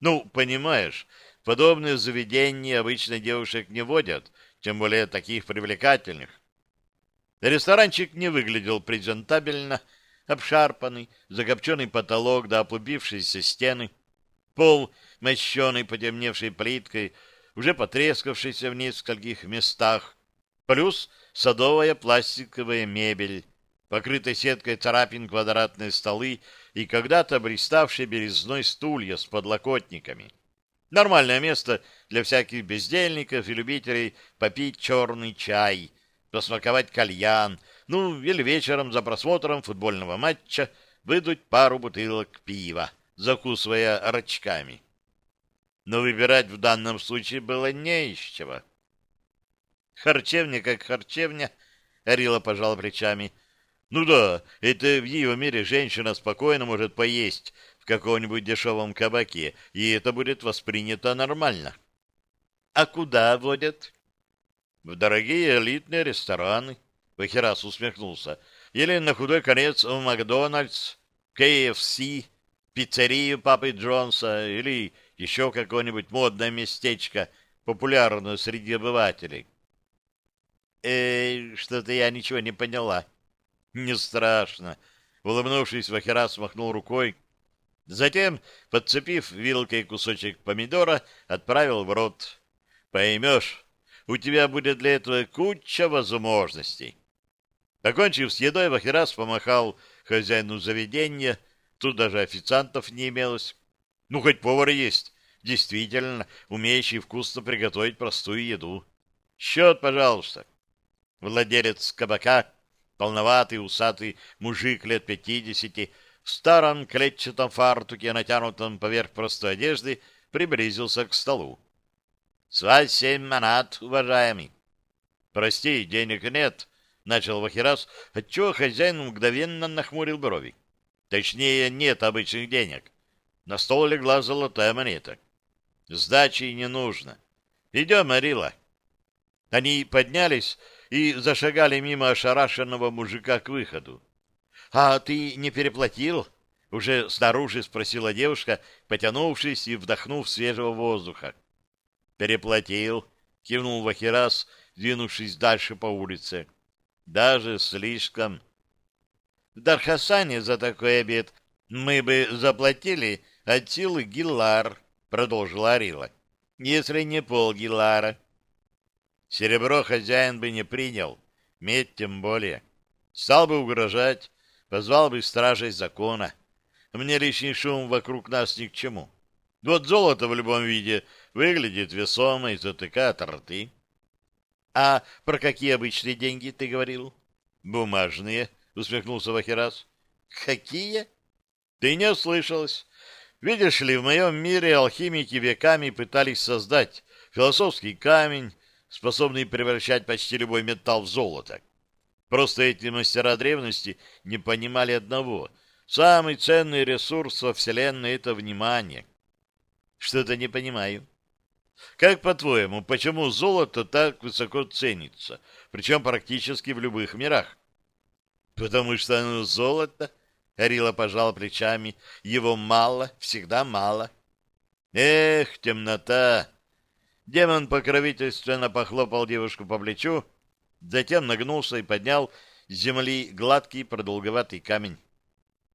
Ну, понимаешь, подобные заведения обычно девушек не водят, тем более таких привлекательных. Ресторанчик не выглядел презентабельно, обшарпанный, закопченный потолок да оплубившиеся стены, пол, мощеный потемневшей плиткой, уже потрескавшийся в нескольких местах, плюс садовая пластиковая мебель, покрытая сеткой царапин квадратные столы и когда-то блиставшие березной стулья с подлокотниками. Нормальное место для всяких бездельников и любителей попить черный чай, посмаковать кальян, ну, или вечером за просмотром футбольного матча выдуть пару бутылок пива, закусывая рачками. Но выбирать в данном случае было не из чего. Харчевня как харчевня, Арила пожал плечами. Ну да, это в ее мире женщина спокойно может поесть в каком-нибудь дешевом кабаке, и это будет воспринято нормально. А куда водят? В дорогие элитные рестораны, Вахерас усмехнулся. Или на худой конец в Макдональдс, КФС, пиццерию Папы Джонса или еще какое-нибудь модное местечко, популярное среди обывателей. Эй, что-то я ничего не поняла. Не страшно. Улыбнувшись, Вахерас махнул рукой. Затем, подцепив вилкой кусочек помидора, отправил в рот. Поймешь, у тебя будет для этого куча возможностей. Покончив с едой, Вахерас помахал хозяину заведения. Тут даже официантов не имелось. Ну, хоть повар есть, действительно, умеющий вкусно приготовить простую еду. Счет, пожалуйста. Владелец кабака, полноватый, усатый мужик лет пятидесяти, в старом клетчатом фартуке, натянутом поверх простой одежды, приблизился к столу. — С вас семь манат, уважаемый. — Прости, денег нет, — начал Вахирас, отчего хозяин мгновенно нахмурил брови. Точнее, нет обычных денег. На стол легла золотая монета. Сдачи не нужно. Идем, Арила. Они поднялись и зашагали мимо ошарашенного мужика к выходу. — А ты не переплатил? — уже снаружи спросила девушка, потянувшись и вдохнув свежего воздуха. — Переплатил, — кивнул Вахирас, двинувшись дальше по улице. — Даже слишком. В Дархасане за такой обед мы бы заплатили от силы Гиллар, — продолжила Арила, — если не пол Гиллара. Серебро хозяин бы не принял, медь тем более. Стал бы угрожать, позвал бы стражей закона. Мне лишний шум вокруг нас ни к чему. Вот золото в любом виде выглядит весомо и затыкает рты. — А про какие обычные деньги ты говорил? — Бумажные, — усмехнулся Вахирас. — Какие? — Ты не ослышалась. Видишь ли, в моем мире алхимики веками пытались создать философский камень, способный превращать почти любой металл в золото. Просто эти мастера древности не понимали одного. Самый ценный ресурс во Вселенной — это внимание. Что-то не понимаю. Как по-твоему, почему золото так высоко ценится, причем практически в любых мирах? Потому что оно золото, — Арила пожал плечами, — его мало, всегда мало. Эх, темнота! Демон покровительственно похлопал девушку по плечу, затем нагнулся и поднял с земли гладкий продолговатый камень.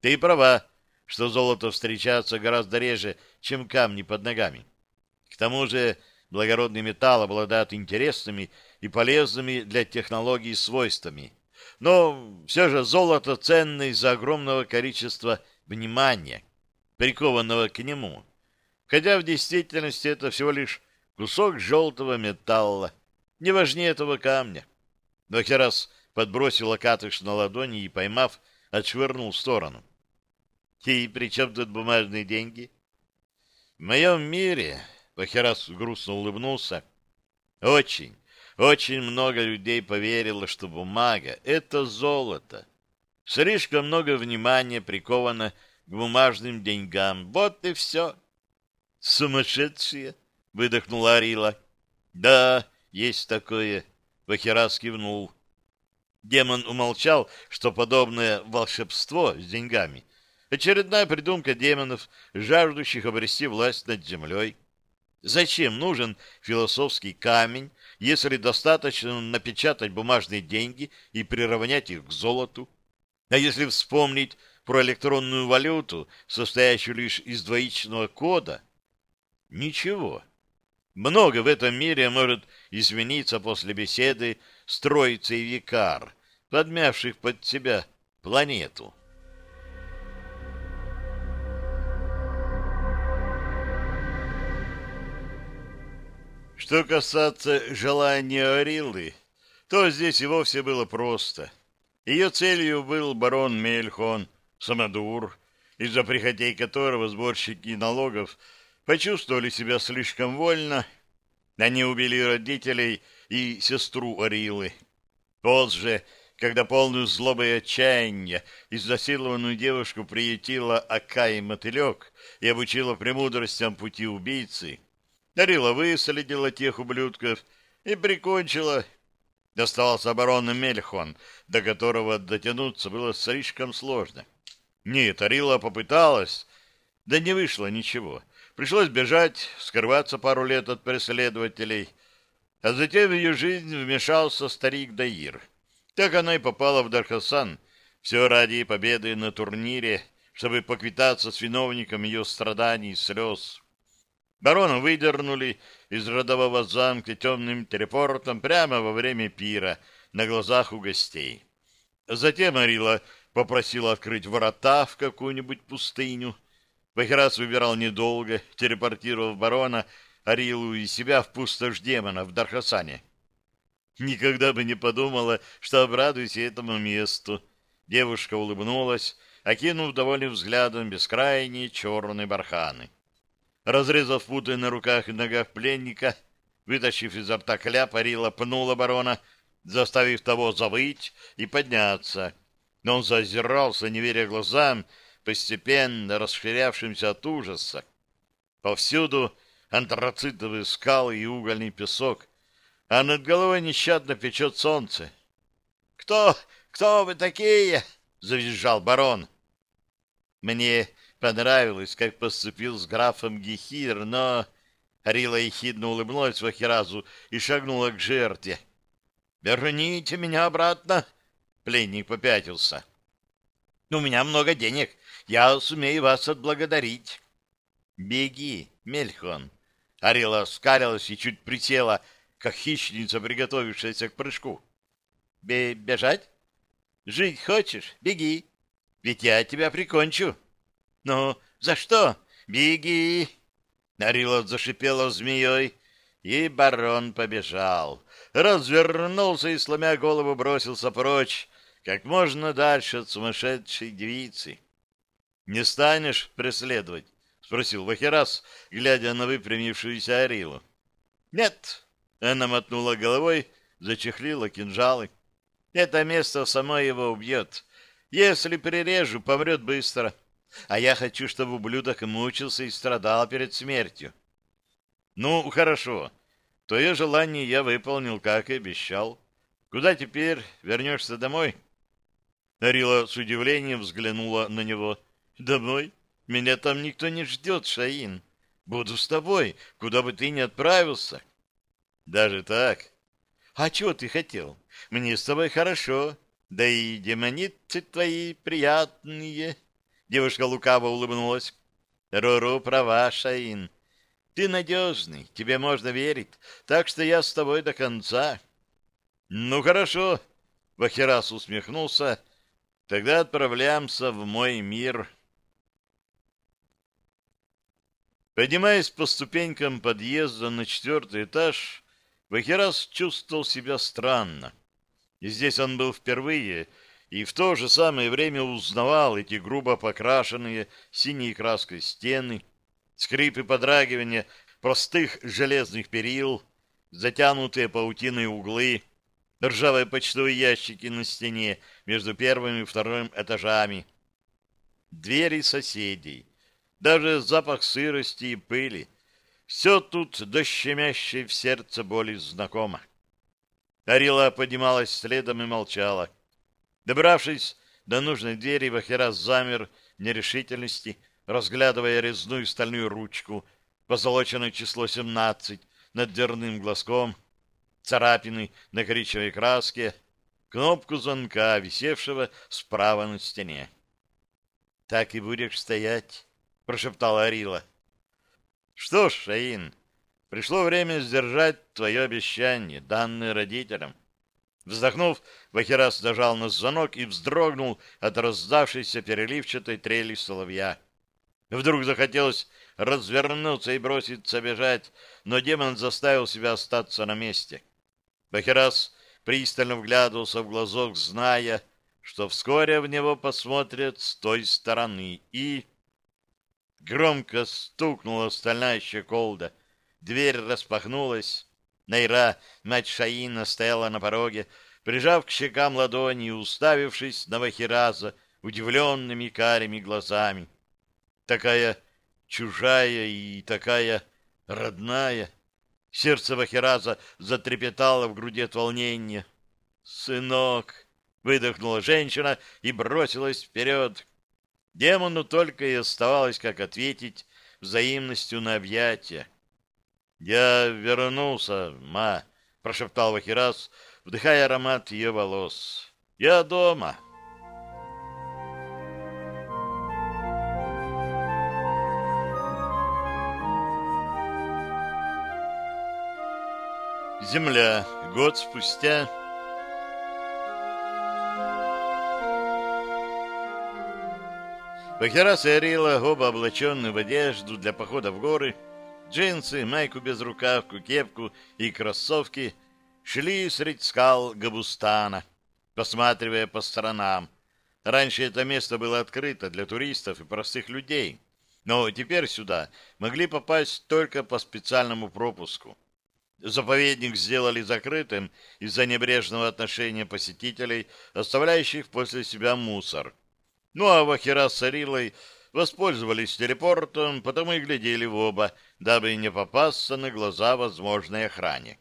Ты права, что золото встречается гораздо реже, чем камни под ногами. К тому же благородный металл обладает интересными и полезными для технологий свойствами. Но все же золото ценно из-за огромного количества внимания, прикованного к нему. Хотя в действительности это всего лишь кусок желтого металла, не важнее этого камня. Но Херас подбросил окатыш на ладони и, поймав, отшвырнул в сторону. И при чем тут бумажные деньги? В моем мире, Вахерас грустно улыбнулся, очень, очень много людей поверило, что бумага — это золото. Слишком много внимания приковано к бумажным деньгам. Вот и все. Сумасшедшие, — выдохнула Арила. Да, есть такое, — Вахирас кивнул. Демон умолчал, что подобное волшебство с деньгами — очередная придумка демонов, жаждущих обрести власть над землей. Зачем нужен философский камень, если достаточно напечатать бумажные деньги и приравнять их к золоту? А если вспомнить про электронную валюту, состоящую лишь из двоичного кода? Ничего. Много в этом мире может измениться после беседы с Троицей Викар, подмявших под себя планету. Что касается желания Ориллы, то здесь и вовсе было просто. Ее целью был барон Мельхон, самодур, из-за прихотей которого сборщики налогов почувствовали себя слишком вольно. Они убили родителей и сестру Орилы. Позже, когда полную злобы и отчаяния изнасилованную девушку приютила Акай Мотылек и обучила премудростям пути убийцы, Орила выследила тех ублюдков и прикончила. Доставался обороны Мельхон, до которого дотянуться было слишком сложно. Нет, Орила попыталась, да не вышло ничего. Пришлось бежать, скрываться пару лет от преследователей. А затем в ее жизнь вмешался старик Даир. Так она и попала в Дархасан. Все ради победы на турнире, чтобы поквитаться с виновником ее страданий и слез. Барона выдернули из родового замка темным телепортом прямо во время пира на глазах у гостей. Затем Арила попросила открыть врата в какую-нибудь пустыню, Вахирас выбирал недолго, телепортировав барона, Арилу и себя в пустошь демона в Дархасане. Никогда бы не подумала, что обрадуюсь этому месту. Девушка улыбнулась, окинув довольным взглядом бескрайние черные барханы. Разрезав путы на руках и ногах пленника, вытащив изо рта кляп, Арила пнула барона, заставив того завыть и подняться. Но он зазирался, не веря глазам, постепенно расширявшимся от ужаса. Повсюду антрацитовые скалы и угольный песок, а над головой нещадно печет солнце. — Кто? Кто вы такие? — завизжал барон. Мне понравилось, как поступил с графом Гехир, но... Рила ехидно улыбнулась Вахиразу и шагнула к жертве. «Верните меня обратно!» Пленник попятился. «У меня много денег, я сумею вас отблагодарить. Беги, Мельхон. Арила скалилась и чуть присела, как хищница, приготовившаяся к прыжку. Бе бежать? Жить хочешь? Беги. Ведь я тебя прикончу. Ну, за что? Беги. Арила зашипела змеей, и барон побежал. Развернулся и, сломя голову, бросился прочь, как можно дальше от сумасшедшей девицы. Не станешь преследовать? — спросил Вахерас, глядя на выпрямившуюся Арилу. — Нет. Она мотнула головой, зачехлила кинжалы. Это место само его убьет. Если перережу, помрет быстро. А я хочу, чтобы ублюдок мучился и страдал перед смертью. Ну, хорошо. Твое желание я выполнил, как и обещал. Куда теперь? Вернешься домой? Арила с удивлением взглянула на него. Домой? Меня там никто не ждет, Шаин. Буду с тобой, куда бы ты ни отправился. Даже так? А чего ты хотел? Мне с тобой хорошо. Да и демоницы твои приятные. Девушка лукаво улыбнулась. Руру права, Шаин. Ты надежный, тебе можно верить, так что я с тобой до конца. Ну, хорошо. Вахирас усмехнулся. Тогда отправляемся в мой мир. Поднимаясь по ступенькам подъезда на четвертый этаж, Вахерас чувствовал себя странно. И здесь он был впервые, и в то же самое время узнавал эти грубо покрашенные синей краской стены, скрип и подрагивание простых железных перил, затянутые паутиной углы, ржавые почтовые ящики на стене между первым и вторым этажами, двери соседей, даже запах сырости и пыли. Все тут до щемящей в сердце боли знакомо. Арила поднималась следом и молчала. Добравшись до нужной двери, Вахерас замер в нерешительности, разглядывая резную стальную ручку, позолоченное число 17 над дверным глазком, царапины на коричневой краске, кнопку звонка, висевшего справа на стене. — Так и будешь стоять? — прошептала Арила. — Что ж, Шаин, пришло время сдержать твое обещание, данное родителям. Вздохнув, Вахерас дожал на звонок и вздрогнул от раздавшейся переливчатой трели соловья. Вдруг захотелось развернуться и броситься бежать, но демон заставил себя остаться на месте. Бахерас пристально вглядывался в глазок, зная, что вскоре в него посмотрят с той стороны, и... Громко стукнула стальная щеколда. Дверь распахнулась. Найра, мать Шаина, стояла на пороге, прижав к щекам ладони и уставившись на Вахираза удивленными карими глазами. Такая чужая и такая родная. Сердце Вахираза затрепетало в груди от волнения. «Сынок!» — выдохнула женщина и бросилась вперед. Демону только и оставалось, как ответить взаимностью на объятия. «Я вернулся, ма!» — прошептал Вахираз, вдыхая аромат ее волос. «Я дома!» Земля. Год спустя. Бахерас и Арила, оба облаченные в одежду для похода в горы, джинсы, майку без рукавку, кепку и кроссовки, шли средь скал Габустана, посматривая по сторонам. Раньше это место было открыто для туристов и простых людей, но теперь сюда могли попасть только по специальному пропуску. Заповедник сделали закрытым из-за небрежного отношения посетителей, оставляющих после себя мусор. Ну а Вахира с Арилой воспользовались телепортом, потому и глядели в оба, дабы не попасться на глаза возможной охране.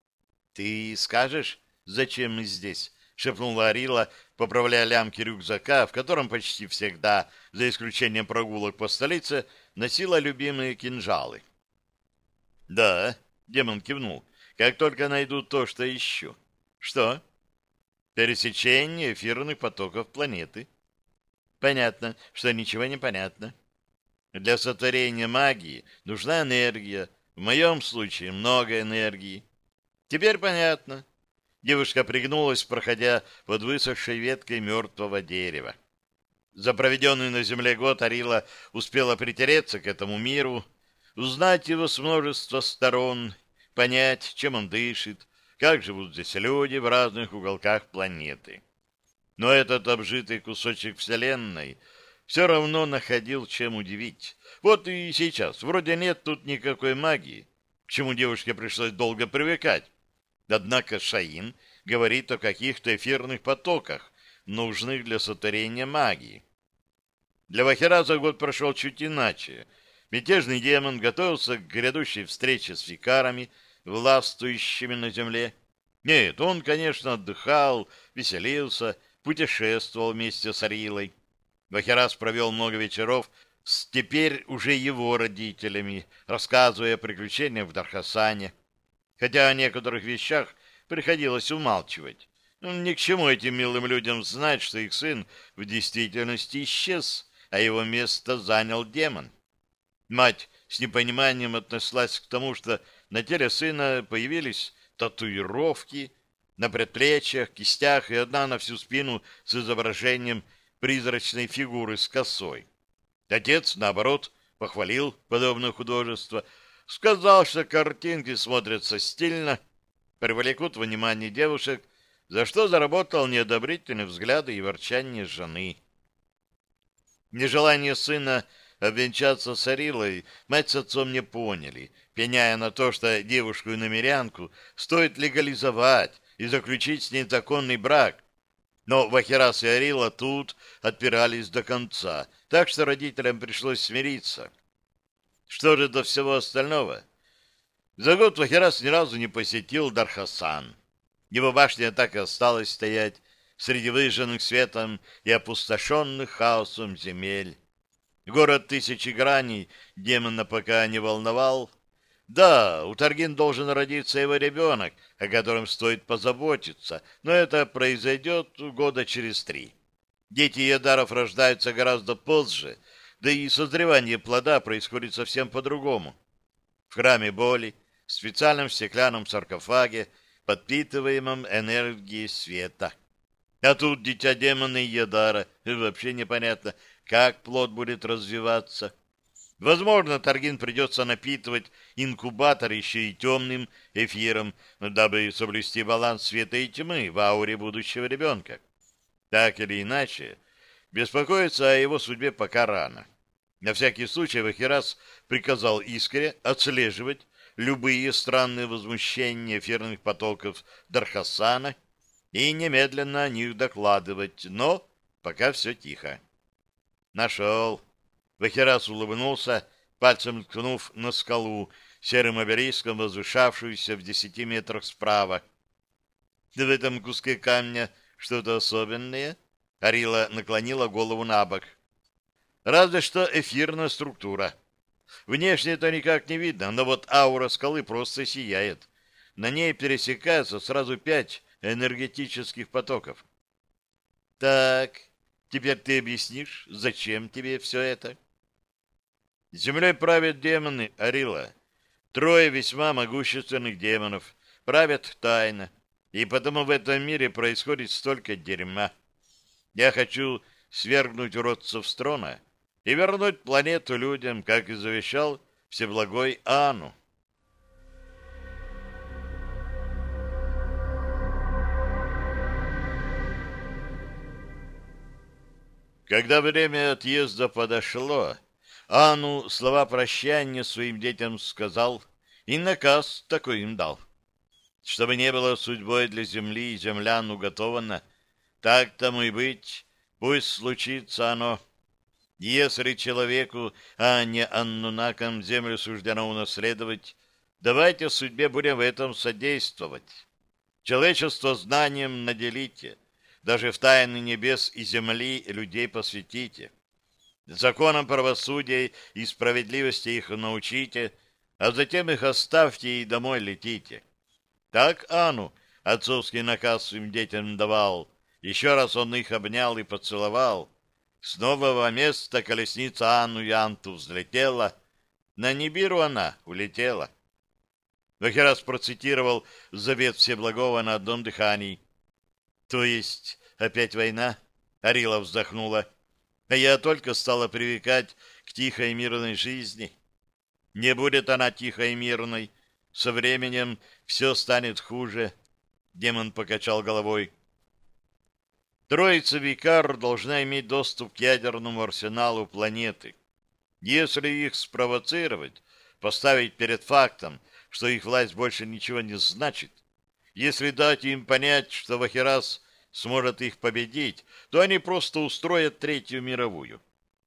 — Ты скажешь, зачем мы здесь? — шепнула Арила, поправляя лямки рюкзака, в котором почти всегда, за исключением прогулок по столице, носила любимые кинжалы. — Да, Демон кивнул. Как только найду то, что ищу. Что? Пересечение эфирных потоков планеты. Понятно, что ничего не понятно. Для сотворения магии нужна энергия. В моем случае много энергии. Теперь понятно. Девушка пригнулась, проходя под высохшей веткой мертвого дерева. За проведенный на земле год Арила успела притереться к этому миру, узнать его с множества сторон, понять, чем он дышит, как живут здесь люди в разных уголках планеты. Но этот обжитый кусочек Вселенной все равно находил чем удивить. Вот и сейчас. Вроде нет тут никакой магии, к чему девушке пришлось долго привыкать. Однако Шаин говорит о каких-то эфирных потоках, нужных для сотворения магии. Для Вахираза год прошел чуть иначе. Мятежный демон готовился к грядущей встрече с викарами, властвующими на земле. Нет, он, конечно, отдыхал, веселился, путешествовал вместе с Арилой. Вахерас провел много вечеров с теперь уже его родителями, рассказывая о приключениях в Дархасане. Хотя о некоторых вещах приходилось умалчивать. Ну, ни к чему этим милым людям знать, что их сын в действительности исчез, а его место занял демон. Мать с непониманием отнеслась к тому, что на теле сына появились татуировки на предплечьях, кистях и одна на всю спину с изображением призрачной фигуры с косой. Отец, наоборот, похвалил подобное художество, сказал, что картинки смотрятся стильно, привлекут внимание девушек, за что заработал неодобрительные взгляды и ворчание жены. Нежелание сына обвенчаться с Арилой мать с отцом не поняли, пеняя на то, что девушку и намерянку стоит легализовать и заключить с ней законный брак. Но Вахирас и Арила тут отпирались до конца, так что родителям пришлось смириться. Что же до всего остального? За год Вахирас ни разу не посетил Дархасан. Его башня так и осталась стоять среди выжженных светом и опустошенных хаосом земель. Город тысячи граней демона пока не волновал. Да, у Таргин должен родиться его ребенок, о котором стоит позаботиться, но это произойдет года через три. Дети Ядаров рождаются гораздо позже, да и созревание плода происходит совсем по-другому. В храме боли, в специальном стеклянном саркофаге, подпитываемом энергией света. А тут дитя демона и Ядара, вообще непонятно, как плод будет развиваться. Возможно, Таргин придется напитывать инкубатор еще и темным эфиром, дабы соблюсти баланс света и тьмы в ауре будущего ребенка. Так или иначе, беспокоиться о его судьбе пока рано. На всякий случай Вахирас приказал Искре отслеживать любые странные возмущения эфирных потоков Дархасана и немедленно о них докладывать, но пока все тихо. Нашел. Вахирас улыбнулся, пальцем ткнув на скалу, серым обелиском возвышавшуюся в десяти метрах справа. В этом куске камня что-то особенное? Арила наклонила голову на бок. Разве что эфирная структура. Внешне это никак не видно, но вот аура скалы просто сияет. На ней пересекаются сразу пять энергетических потоков. Так, теперь ты объяснишь, зачем тебе все это? Землей правят демоны Арила. Трое весьма могущественных демонов правят тайно, и потому в этом мире происходит столько дерьма. Я хочу свергнуть уродцев с трона и вернуть планету людям, как и завещал Всеблагой Ану. Когда время отъезда подошло, Ану слова прощания своим детям сказал и наказ такой им дал. Чтобы не было судьбой для земли и землян уготовано, так тому и быть, пусть случится оно. Если человеку, а не аннунакам, землю суждено унаследовать, давайте судьбе будем в этом содействовать. Человечество знанием наделите — даже в тайны небес и земли людей посвятите. Законам правосудия и справедливости их научите, а затем их оставьте и домой летите. Так Ану отцовский наказ своим детям давал. Еще раз он их обнял и поцеловал. Снова во место колесница Анну Янту взлетела. На Нибиру она улетела. Вахерас процитировал завет Всеблагого на одном дыхании. То есть опять война? Арила вздохнула. А я только стала привыкать к тихой мирной жизни. Не будет она тихой и мирной. Со временем все станет хуже. Демон покачал головой. Троица Викар должна иметь доступ к ядерному арсеналу планеты. Если их спровоцировать, поставить перед фактом, что их власть больше ничего не значит, если дать им понять, что Вахирас сможет их победить, то они просто устроят Третью мировую.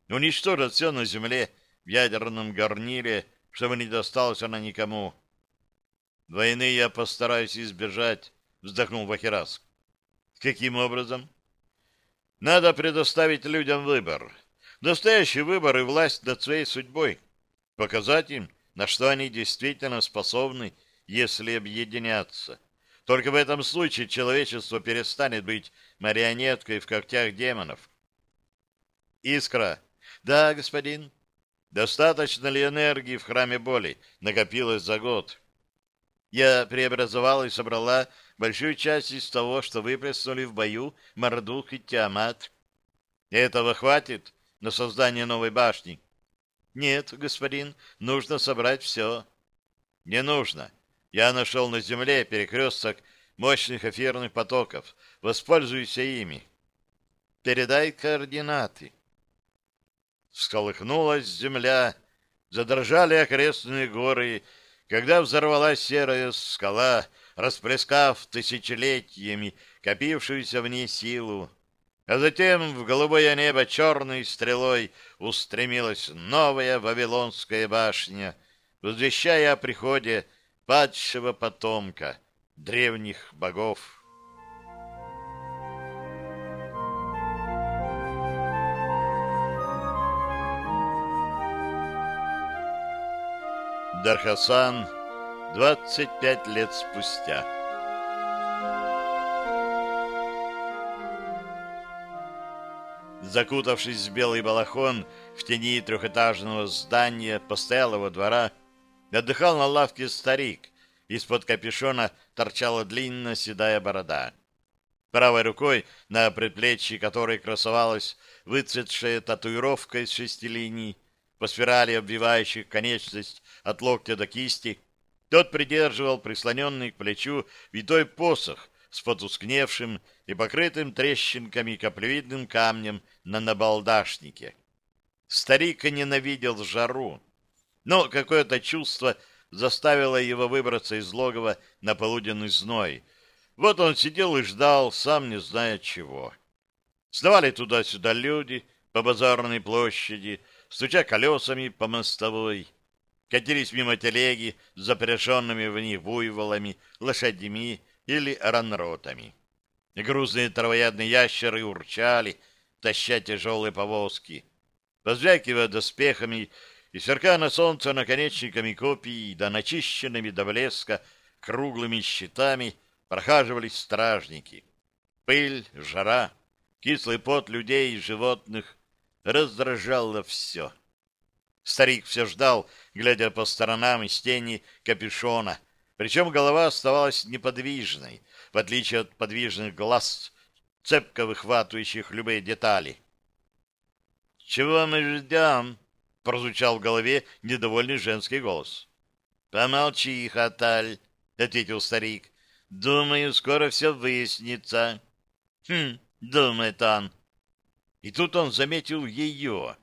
Уничтожат все на Земле в ядерном гарнире, чтобы не досталось она никому. Войны я постараюсь избежать, вздохнул Вахирас. Каким образом? Надо предоставить людям выбор. Настоящий выбор и власть над своей судьбой. Показать им, на что они действительно способны, если объединятся. Только в этом случае человечество перестанет быть марионеткой в когтях демонов. Искра. Да, господин. Достаточно ли энергии в храме боли накопилось за год? Я преобразовала и собрала большую часть из того, что выплеснули в бою Мардух и Тиамат. Этого хватит на создание новой башни? Нет, господин, нужно собрать все. Не нужно. Я нашел на Земле перекресток мощных эфирных потоков. Воспользуйся ими. Передай координаты. Всколыхнулась земля, задрожали окрестные горы, когда взорвалась серая скала, расплескав тысячелетиями копившуюся в ней силу. А затем в голубое небо черной стрелой устремилась новая Вавилонская башня, возвещая о приходе падшего потомка древних богов. Дархасан 25 лет спустя. Закутавшись в белый балахон в тени трехэтажного здания постоялого двора, отдыхал на лавке старик. Из-под капюшона торчала длинная седая борода. Правой рукой, на предплечье которой красовалась выцветшая татуировка из шести линий, по спирали обвивающих конечность от локтя до кисти, тот придерживал прислоненный к плечу витой посох с потускневшим и покрытым трещинками каплевидным камнем на набалдашнике. Старик ненавидел жару, но какое-то чувство заставило его выбраться из логова на полуденный зной. Вот он сидел и ждал, сам не зная чего. Сновали туда-сюда люди по базарной площади, стуча колесами по мостовой. Катились мимо телеги с запряженными в них буйволами, лошадьми или ранротами. Грузные травоядные ящеры урчали, таща тяжелые повозки. Позвякивая доспехами и сверкая на солнце наконечниками копий да начищенными до блеска круглыми щитами, прохаживались стражники. Пыль, жара, кислый пот людей и животных раздражало все. Старик все ждал, глядя по сторонам из тени капюшона, причем голова оставалась неподвижной, в отличие от подвижных глаз, цепко выхватывающих любые детали. «Чего мы ждем?» — прозвучал в голове недовольный женский голос. «Помолчи, Хаталь», — ответил старик. «Думаю, скоро все выяснится». «Хм, — думает он, и тут он заметил ее.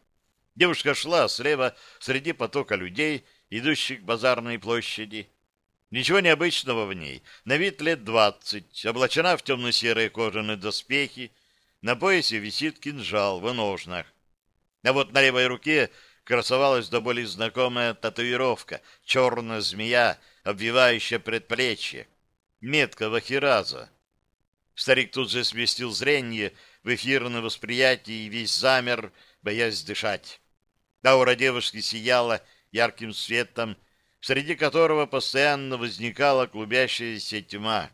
Девушка шла слева среди потока людей, идущих к базарной площади. Ничего необычного в ней. На вид лет двадцать, облачена в темно-серые кожаные доспехи, на поясе висит кинжал в ножнах. А вот на левой руке красовалась до боли знакомая татуировка, черная змея, обвивающая предплечье. Метка вахираза. Старик тут же сместил зрение в эфирное восприятие и весь замер, боясь дышать. Аура девушки сияла ярким светом, среди которого постоянно возникала клубящаяся тьма.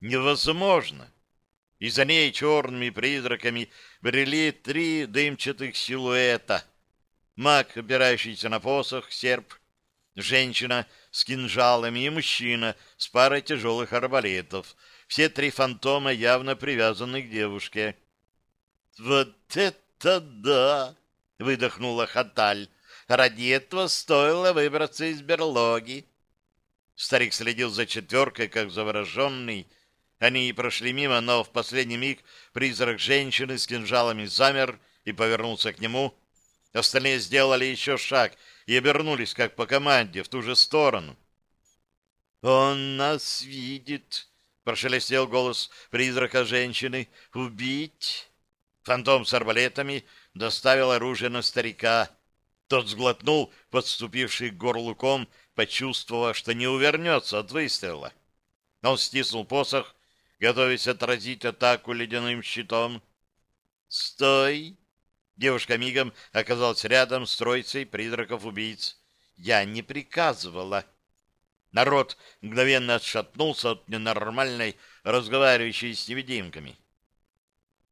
Невозможно! И за ней черными призраками брели три дымчатых силуэта. Маг, опирающийся на посох, серп, женщина с кинжалами и мужчина с парой тяжелых арбалетов — все три фантома явно привязаны к девушке. «Вот это да!» — выдохнула Хаталь. «Ради этого стоило выбраться из берлоги». Старик следил за четверкой, как завороженный. Они прошли мимо, но в последний миг призрак женщины с кинжалами замер и повернулся к нему. Остальные сделали еще шаг и обернулись, как по команде, в ту же сторону. «Он нас видит!» прошелестел голос призрака женщины. «Убить!» Фантом с арбалетами доставил оружие на старика. Тот сглотнул подступивший к горлу ком, почувствовав, что не увернется от выстрела. Он стиснул посох, готовясь отразить атаку ледяным щитом. «Стой!» Девушка мигом оказалась рядом с троицей призраков-убийц. «Я не приказывала!» Народ мгновенно отшатнулся от ненормальной, разговаривающей с невидимками.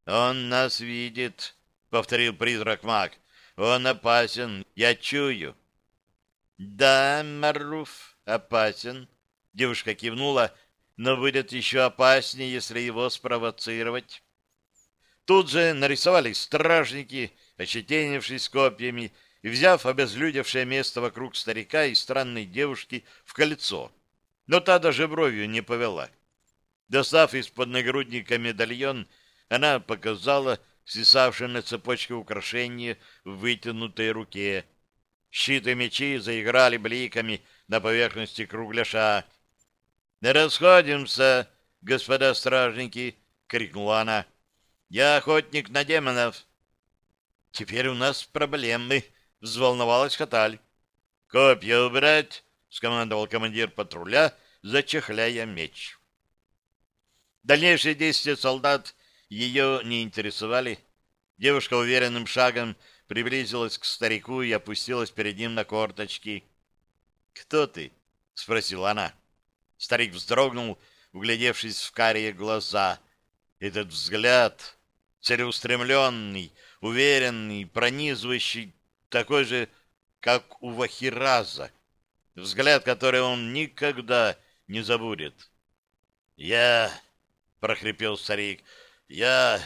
«Он нас видит», — повторил призрак маг. «Он опасен, я чую». «Да, Маруф, опасен», — девушка кивнула, «но будет еще опаснее, если его спровоцировать». Тут же нарисовались стражники, ощетинившись копьями, и, взяв обезлюдевшее место вокруг старика и странной девушки в кольцо. Но та даже бровью не повела. Достав из-под нагрудника медальон, она показала свисавшее на цепочке украшение в вытянутой руке. Щиты мечи заиграли бликами на поверхности кругляша. «Не расходимся, господа стражники!» — крикнула она. «Я охотник на демонов!» «Теперь у нас проблемы!» — взволновалась Хаталь. «Копья убрать!» — скомандовал командир патруля, зачехляя меч. Дальнейшие действия солдат ее не интересовали. Девушка уверенным шагом приблизилась к старику и опустилась перед ним на корточки. «Кто ты?» — спросила она. Старик вздрогнул, углядевшись в карие глаза. Этот взгляд, целеустремленный, уверенный, пронизывающий, такой же, как у Вахираза. Взгляд, который он никогда не забудет. «Я...» — прохрипел старик. «Я...»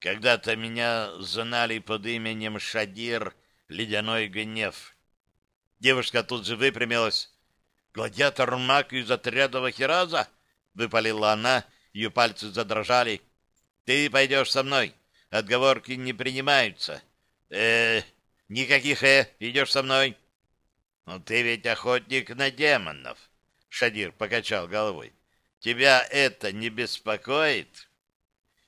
Когда-то меня знали под именем Шадир Ледяной Гнев. Девушка тут же выпрямилась. «Гладиатор маг из отряда Вахираза?» — выпалила она, ее пальцы задрожали. «Ты пойдешь со мной. Отговорки не принимаются». «Э, никаких «э», идешь со мной». «Но ты ведь охотник на демонов», — Шадир покачал головой. «Тебя это не беспокоит?»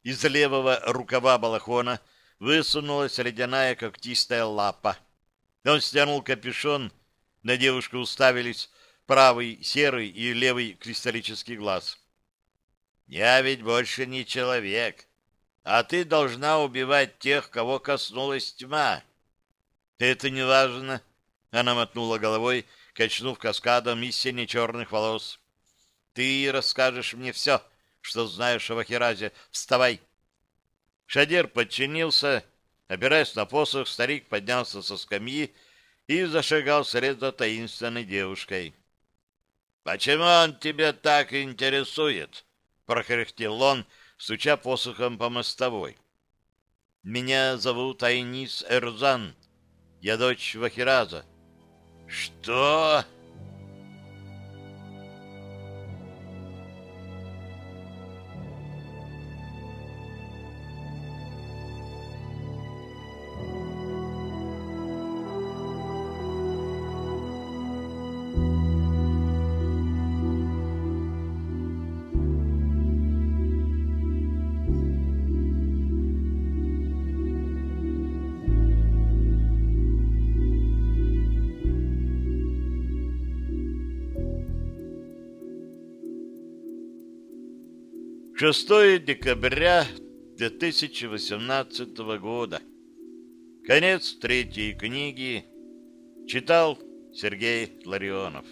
Из левого рукава балахона высунулась ледяная когтистая лапа. Он стянул капюшон, на девушку уставились правый серый и левый кристаллический глаз. «Я ведь больше не человек, а ты должна убивать тех, кого коснулась тьма». «Это не важно», — она мотнула головой, качнув каскадом из сине-черных волос. «Ты расскажешь мне все, — что знаешь о Вахиразе. Вставай!» Шадер подчинился. Опираясь на посох, старик поднялся со скамьи и зашагал вслед за таинственной девушкой. «Почему он тебя так интересует?» — прохрехтел он, стуча посохом по мостовой. «Меня зовут Айнис Эрзан. Я дочь Вахираза». «Что?» Шестое декабря 2018 года. Конец третьей книги. Читал Сергей Ларионов.